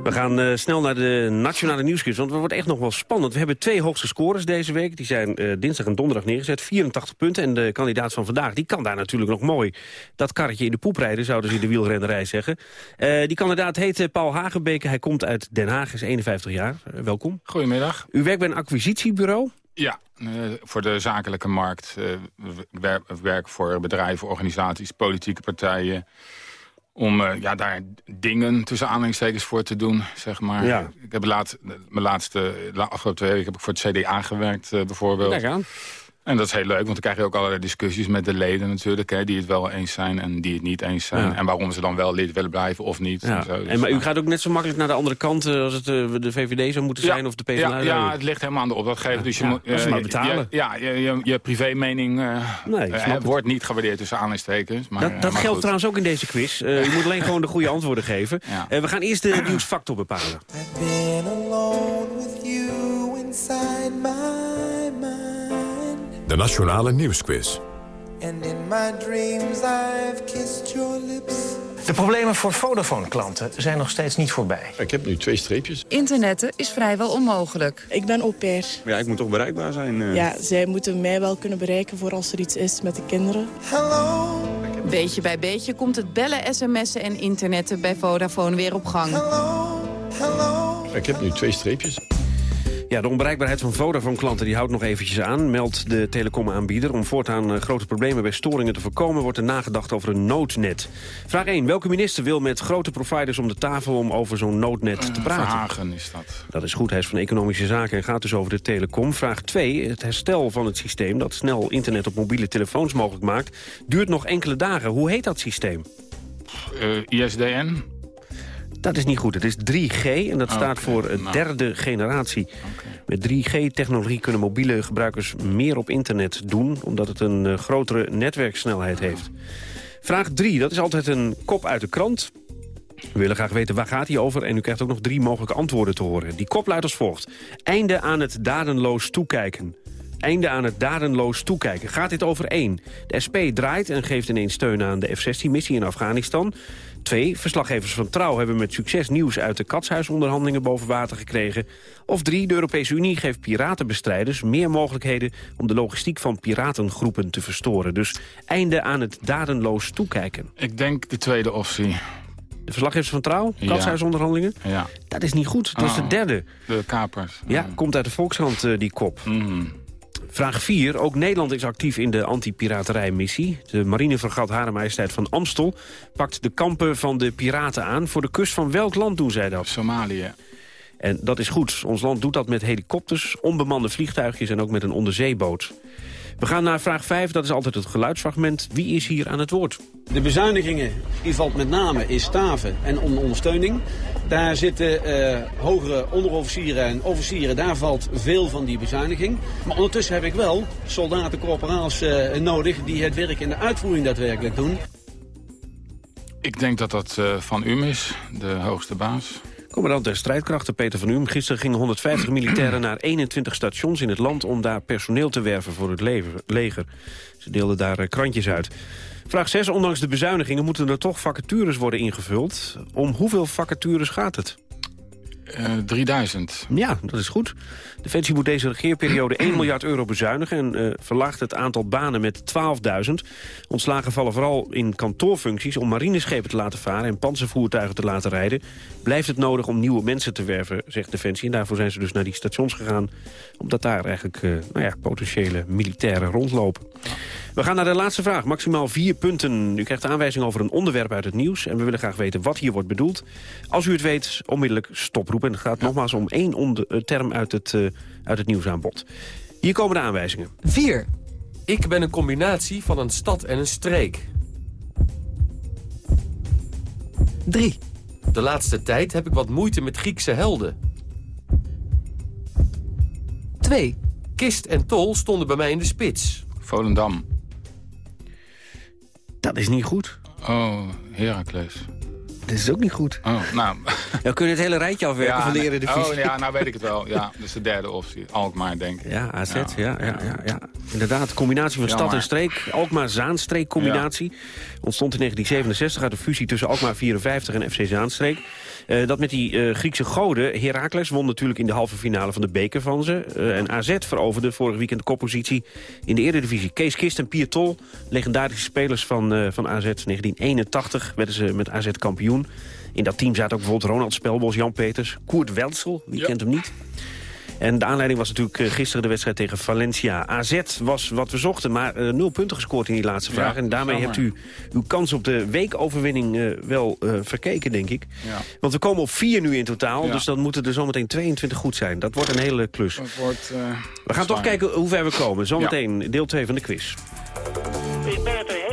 We gaan eh, snel naar de nationale nieuwsquiz, want het wordt echt nog wel spannend. We hebben twee hoogste scores deze week. Die zijn eh, dinsdag en donderdag neergezet, 84 punten. En de kandidaat van vandaag, die kan daar natuurlijk nog mooi dat karretje in de poep rijden, zouden ze in de wielrennerij zeggen. Eh, die kandidaat heet Paul Hagenbeke. Hij komt uit Den Haag, is 51 jaar. Welkom. Goedemiddag. U werkt bij een acquisitiebureau. Ja, voor de zakelijke markt. Werk, voor bedrijven, organisaties, politieke partijen. Om uh, ja, daar dingen tussen aanhalingstekens voor te doen, zeg maar. Ja. Ik heb laat, mijn laatste, de afgelopen twee weken heb ik voor het CDA gewerkt, bijvoorbeeld. Daar gaan. En dat is heel leuk, want dan krijg je ook allerlei discussies met de leden natuurlijk... Hè, die het wel eens zijn en die het niet eens zijn. Ja. En waarom ze dan wel lid willen blijven of niet. Ja. En zo. Dus, En, maar u ja. gaat ook net zo makkelijk naar de andere kant... eh, als het eh, de VVD zou moeten zijn of de PvdA? Ja, ja, het ligt helemaal aan de opdrachtgever. Dus je Ja, moet, eh, maar betalen. Je, ja, je, je, je privé-mening eh, Nee, wordt niet gewaardeerd tussen aanhalingstekens. Maar, dat dat maar geldt goed. trouwens ook in deze quiz. Eh, je moet alleen gewoon de goede antwoorden geven. [LAUGHS] Ja. We gaan eerst de nieuwsfactor bepalen. Been alone with you Nationale Nieuwsquiz. And in my dreams I've kissed your lips. De problemen voor Vodafone-klanten zijn nog steeds niet voorbij. Ik heb nu twee streepjes. Internetten is vrijwel onmogelijk. Ik ben au pair. Ja, ik moet toch bereikbaar zijn. eh. Ja, zij moeten mij wel kunnen bereiken voor als er iets is met de kinderen. Hello, Beetje bij beetje komt het bellen, sms'en en internetten bij Vodafone weer op gang. hello, hello. Ik heb nu twee streepjes. Ja, de onbereikbaarheid van Vodafone-klanten die houdt nog eventjes aan, meldt de telecomaanbieder. Om voortaan eh, grote problemen bij storingen te voorkomen... wordt er nagedacht over een noodnet. Vraag 1. Welke minister wil met grote providers om de tafel... om over zo'n noodnet te Eh, praten? Verhagen is dat. Dat is goed, hij is van Economische Zaken en gaat dus over de telecom. Vraag 2. Het herstel van het systeem dat snel internet op mobiele telefoons mogelijk maakt... duurt nog enkele dagen. Hoe heet dat systeem? Eh, ISDN? Dat is niet goed. Het is 3G en dat staat voor eh, Nou. derde generatie. Met 3G-technologie kunnen mobiele gebruikers meer op internet doen... omdat het een eh, grotere netwerksnelheid heeft. Vraag 3, dat is altijd een kop uit de krant. We willen graag weten waar gaat hij over en u krijgt ook nog drie mogelijke antwoorden te horen. Die kop luidt als volgt. Einde aan het dadenloos toekijken. Einde aan het dadenloos toekijken. Gaat dit over één? De SP draait en geeft ineens steun aan de F-16-missie in Afghanistan. Twee, verslaggevers van Trouw hebben met succes nieuws uit de katshuisonderhandelingen boven water gekregen. Of drie, de Europese Unie geeft piratenbestrijders meer mogelijkheden om de logistiek van piratengroepen te verstoren. Dus einde aan het dadenloos toekijken. Ik denk de tweede optie. De verslaggevers van Trouw, katshuisonderhandelingen. Ja. Dat is niet goed, dat is de Oh. derde. De kapers. Ja, komt uit de Volkshand eh, die kop. Mhm. Vraag 4. Ook Nederland is actief in de anti-piraterijmissie. De marinefregat Hare Majesteit van Amstel pakt de kampen van de piraten aan. Voor de kust van welk land doen zij dat? Somalië. En dat is goed. Ons land doet dat met helikopters, onbemande vliegtuigjes en ook met een onderzeeboot. We gaan naar vraag 5, dat is altijd het geluidsfragment. Wie is hier aan het woord? De bezuinigingen die valt met name in staven en on- ondersteuning. Daar zitten eh, hogere onderofficieren en officieren. Daar valt veel van die bezuiniging. Maar ondertussen heb ik wel soldaten, corporaals eh, nodig... die het werk in de uitvoering daadwerkelijk doen. Ik denk dat dat eh, van UM is, de hoogste baas. Commandant der strijdkrachten Peter van Uhm. Gisteren gingen 150 [CLEARS THROAT] militairen naar 21 stations in het land... om daar personeel te werven voor het leger. Ze deelden daar eh, krantjes uit. Vraag 6. Ondanks de bezuinigingen moeten er toch vacatures worden ingevuld. Om hoeveel vacatures gaat het? Eh 3000. Ja, dat is goed. Defensie moet deze regeerperiode 1 miljard euro bezuinigen... en eh, verlaagt het aantal banen met 12.000. Ontslagen vallen vooral in kantoorfuncties... om marineschepen te laten varen en panzervoertuigen te laten rijden. Blijft het nodig om nieuwe mensen te werven, zegt Defensie. En daarvoor zijn ze dus naar die stations gegaan... omdat daar eigenlijk eh, nou ja, potentiële militairen rondlopen. We gaan naar de laatste vraag. Maximaal vier punten. U krijgt de aanwijzing over een onderwerp uit het nieuws... en we willen graag weten wat hier wordt bedoeld. Als u het weet, onmiddellijk stoproepen. En het gaat nogmaals om één eh, term uit het, eh, uit het nieuwsaanbod. Hier komen de aanwijzingen. 4. Ik ben een combinatie van een stad en een streek. 3. De laatste tijd heb ik wat moeite met Griekse helden. 2. Kist en Tol stonden bij mij in de spits. Volendam. Dat is niet goed. Oh, Heracles. Dat is ook niet goed. Oh, nou... [LAUGHS] Dan kun je het hele rijtje afwerken van de. Eredivisie. Oh, ja, nou weet ik het wel. Ja, dat is de derde optie. Alkmaar, denk ik. Ja, AZ, ja, ja, ja, ja. Inderdaad, combinatie van stad en streek. Alkmaar-Zaanstreek combinatie. Ontstond in 1967 uit de fusie tussen Alkmaar 54 en FC Zaanstreek. Eh, dat met die eh, Griekse goden. Heracles won natuurlijk in de halve finale van de beker van ze. Eh, en AZ veroverde vorig weekend de koppositie in de Eredivisie. Kees Kist en Pier Tol, legendarische spelers van, van AZ. 1981 werden ze met AZ kampioen. In dat team zaten ook bijvoorbeeld Ronald Spelbos, Jan Peters, Koert Weltsel, wie kent hem niet. En de aanleiding was natuurlijk eh, gisteren de wedstrijd tegen Valencia. AZ was wat we zochten, maar eh, nul punten gescoord in die laatste vraag. en daarmee jammer. hebt u uw kans op de weekoverwinning eh, wel eh, verkeken, denk ik. Ja. Want we komen op vier nu in totaal, Ja. dus dan moeten er zometeen 22 goed zijn. Dat wordt een hele klus. Het wordt, eh, We gaan toch kijken hoe ver we komen. Zometeen deel 2 van de quiz. Ik ben het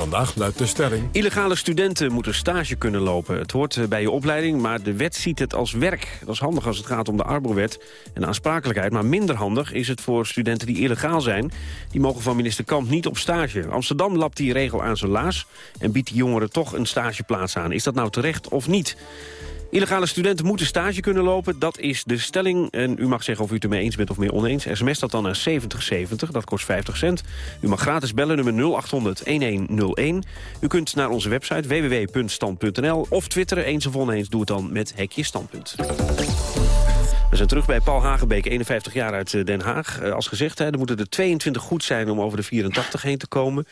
Vandaag luidt de stelling... Illegale studenten moeten stage kunnen lopen. Het hoort eh, bij je opleiding, maar de wet ziet het als werk. Dat is handig als het gaat om de arbowet en de aansprakelijkheid. Maar minder handig is het voor studenten die illegaal zijn. Die mogen van minister Kamp niet op stage. Amsterdam lapt die regel aan zijn laars... en biedt die jongeren toch een stageplaats aan. Is dat nou terecht of niet? Illegale studenten moeten stage kunnen lopen, dat is de stelling. En u mag zeggen of u het ermee eens bent of mee oneens. SMS dat dan naar 7070, dat kost 50 cent. U mag gratis bellen, nummer 0800-1101. U kunt naar onze website www.stand.nl of twitteren, eens of oneens. Doe het dan met hekje standpunt. We zijn terug bij Paul Hagenbeek, 51 jaar uit eh, Den Haag. Eh, Als gezegd, hè, er moeten er 22 goed zijn om over de 84 heen te komen.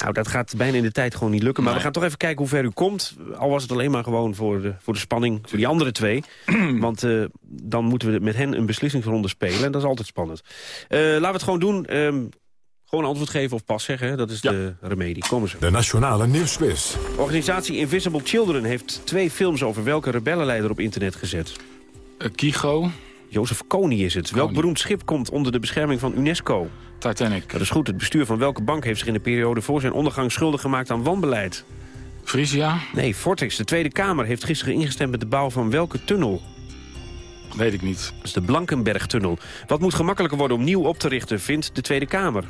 Nou, dat gaat bijna in de tijd gewoon niet lukken. Maar we gaan toch even kijken hoe ver u komt. Al was het alleen maar gewoon voor de, voor de spanning, voor die andere twee. Want eh, dan moeten we met hen een beslissingsronde spelen. En dat is altijd spannend. Eh, laten we het gewoon doen. Ehm, gewoon antwoord geven of pas zeggen. Dat is de remedie. Komen ze. De Nationale Nieuwsquiz. Organisatie Invisible Children heeft twee films over welke rebellenleider op internet gezet. Kigo. Jozef Kony is het. Welk beroemd schip komt onder de bescherming van UNESCO? Titanic. Dat is goed. Het bestuur van welke bank heeft zich in de periode voor zijn ondergang schuldig gemaakt aan wanbeleid? Frisia? Nee, Fortex. De Tweede Kamer heeft gisteren ingestemd met de bouw van welke tunnel? Weet ik niet. Dat is de Blankenberg-tunnel. Wat moet gemakkelijker worden om nieuw op te richten, vindt de Tweede Kamer?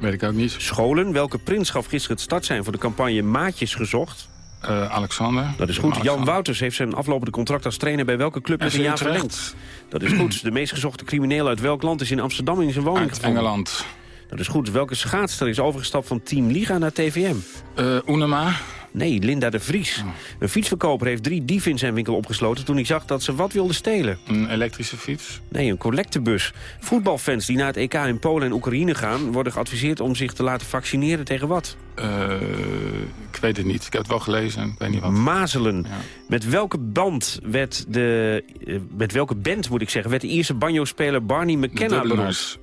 Weet ik ook niet. Scholen. Welke prins gaf gisteren het startsein voor de campagne Maatjes gezocht? Eh, Alexander. Dat is goed. Jan Wouters heeft zijn aflopende contract als trainer bij welke club met een jaar verlengd? Dat is goed. De meest gezochte crimineel uit welk land is in Amsterdam in zijn woning Uit gevonden? Engeland. Dat is goed. Welke schaatster is overgestapt van Team Liga naar TVM? Uh, Unema. Nee, Linda de Vries. Een fietsverkoper heeft drie dieven in zijn winkel opgesloten... toen hij zag dat ze wat wilden stelen. Een elektrische fiets. Nee, een collectebus. Voetbalfans die naar het EK in Polen en Oekraïne gaan... worden geadviseerd om zich te laten vaccineren tegen wat? Uh, ik weet het niet. Ik heb het wel gelezen. Ik weet niet wat. Mazelen. Met welke band werd de... Uh, met welke band, moet ik zeggen... werd de Ierse banjo-speler Barney McKenna beroemd?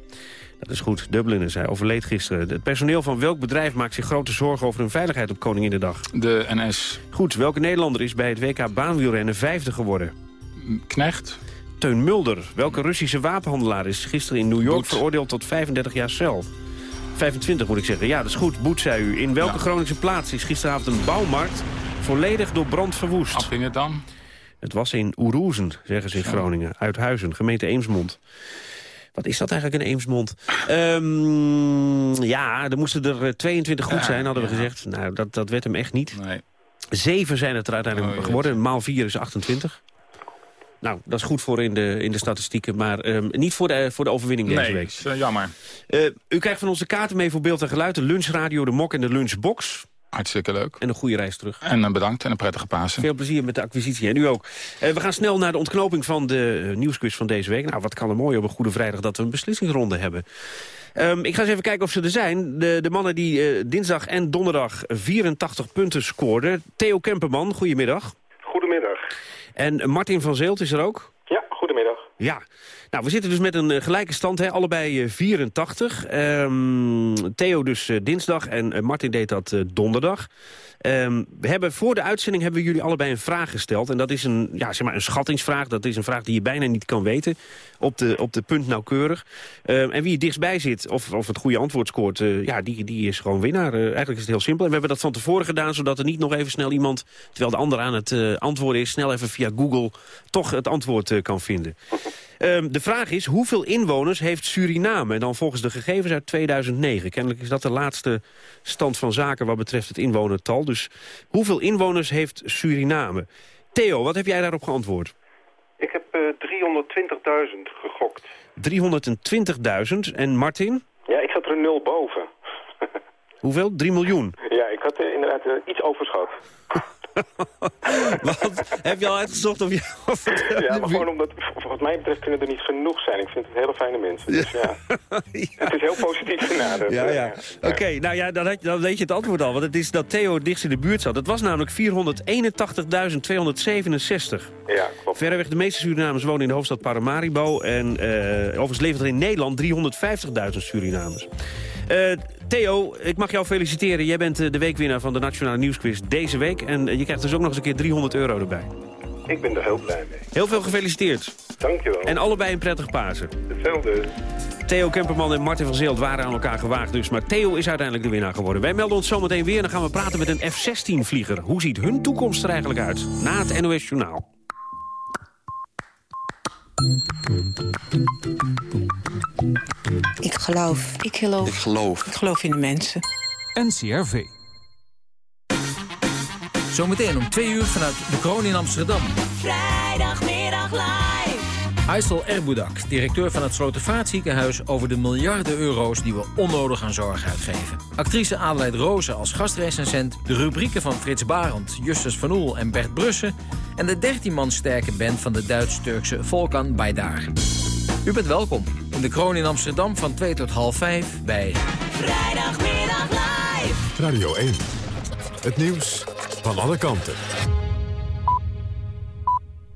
Dat is goed. Dubliners, hij overleed gisteren. Het personeel van welk bedrijf maakt zich grote zorgen over hun veiligheid op Koninginnedag? De NS. Goed. Welke Nederlander is bij het WK baanwielrennen vijfde geworden? Knecht. Teun Mulder. Welke Russische wapenhandelaar is gisteren in New York Boet. veroordeeld tot 35 jaar cel? 25 moet ik zeggen. Ja, dat is goed. Boet, zei u. In welke ja. Groningse plaats is gisteravond een bouwmarkt volledig door brand verwoest? Appingedam. Het was in Oeroezen, zeggen ze in Groningen. Uithuizen, gemeente Eemsmond. Wat is dat eigenlijk, een Eemsmond? Um, ja, er moesten er 22 goed zijn, hadden we gezegd. Nou, dat, dat werd hem echt niet. Nee. Zeven zijn het er uiteindelijk oh, geworden. Maal 4 is 28. Nou, dat is goed voor in de, in de statistieken, maar um, niet voor de, voor de overwinning deze nee, week. Is, uh, jammer. Uh, u krijgt van ons de kaarten mee voor beeld en geluid, de lunchradio, de mok en de lunchbox. Hartstikke leuk. En een goede reis terug. En uh, bedankt en een prettige Pasen. Veel plezier met de acquisitie en u ook. Uh, we gaan snel naar de ontknoping van de uh, nieuwsquiz van deze week. Nou, wat kan er mooi op een goede vrijdag dat we een beslissingsronde hebben. Um, ik ga eens even kijken of ze er zijn. De, de mannen die uh, dinsdag en donderdag 84 punten scoorden. Theo Kemperman, goedemiddag. Goedemiddag. En Martin van Zeelt is er ook? Ja, goedemiddag. Ja. Nou, we zitten dus met een uh, gelijke stand, hè? allebei uh, 84. Um, Theo dus uh, dinsdag en Martin deed dat donderdag. Um, we hebben voor de uitzending hebben we jullie allebei een vraag gesteld. En dat is een, ja, zeg maar een schattingsvraag. Dat is een vraag die je bijna niet kan weten. Op de, op de punt nauwkeurig. Um, en wie het dichtstbij zit of, of het goede antwoord scoort... Ja, die, die is gewoon winnaar. Eigenlijk is het heel simpel. En we hebben dat van tevoren gedaan... zodat er niet nog even snel iemand, terwijl de ander aan het antwoorden is... snel even via Google toch het antwoord kan vinden. Um, de vraag is, hoeveel inwoners heeft Suriname? En dan volgens de gegevens uit 2009. Kennelijk is dat de laatste stand van zaken wat betreft het inwonertal. Dus hoeveel inwoners heeft Suriname? Theo, wat heb jij daarop geantwoord? Ik heb uh, 320.000 gegokt. 320.000. En Martin? Ja, ik zat er een nul boven. [LAUGHS] Hoeveel? 3 miljoen? Ja, ik had uh, inderdaad uh, iets overschat. [LAUGHS] [LAUGHS] Want, heb je al uitgezocht of je... Of Ja, maar gewoon omdat, wat mij betreft kunnen er niet genoeg zijn. Ik vind het hele fijne mensen. Dus ja, [LAUGHS] het is heel positief benaderd. Ja, ja. Oké, nou ja, dan, had dan weet je het antwoord al. Want het is dat Theo het dichtst in de buurt zat. Het was namelijk 481.267. Ja, klopt. Verreweg de meeste Surinamers wonen in de hoofdstad Paramaribo. En eh overigens leven er in Nederland 350.000 Surinamers. Eh, Theo, ik mag jou feliciteren. Jij bent eh, de weekwinnaar van de Nationale Nieuwsquiz deze week. En eh, je krijgt dus ook nog eens een keer 300 euro erbij. Ik ben er heel blij mee. Heel veel gefeliciteerd. Dankjewel. En allebei een prettig Pasen. Hetzelfde. Theo Kemperman en Martin van Zeelt waren aan elkaar gewaagd dus. Maar Theo is uiteindelijk de winnaar geworden. Wij melden ons zometeen weer en dan gaan we praten met een F-16-vlieger. Hoe ziet hun toekomst er eigenlijk uit? Na het NOS Journaal. Ik geloof. Ik geloof. Ik geloof. Ik geloof in de mensen. NCRV. Zometeen om twee uur vanuit de Kroon in Amsterdam. Vrijdagmiddag live. Aysel Erboudak, directeur van het Slotervaartziekenhuis... over de miljarden euro's die we onnodig aan zorg uitgeven. Actrice Adelheid Rozen als gastrecensent... de rubrieken van Frits Barend, Justus van Oel en Bert Brussen... en de 13 man sterke band van de Duits-Turkse Volkan Baydar. U bent welkom in de Kroon in Amsterdam van 2 tot half 5 bij... Vrijdagmiddag live. Radio 1. Het nieuws van alle kanten.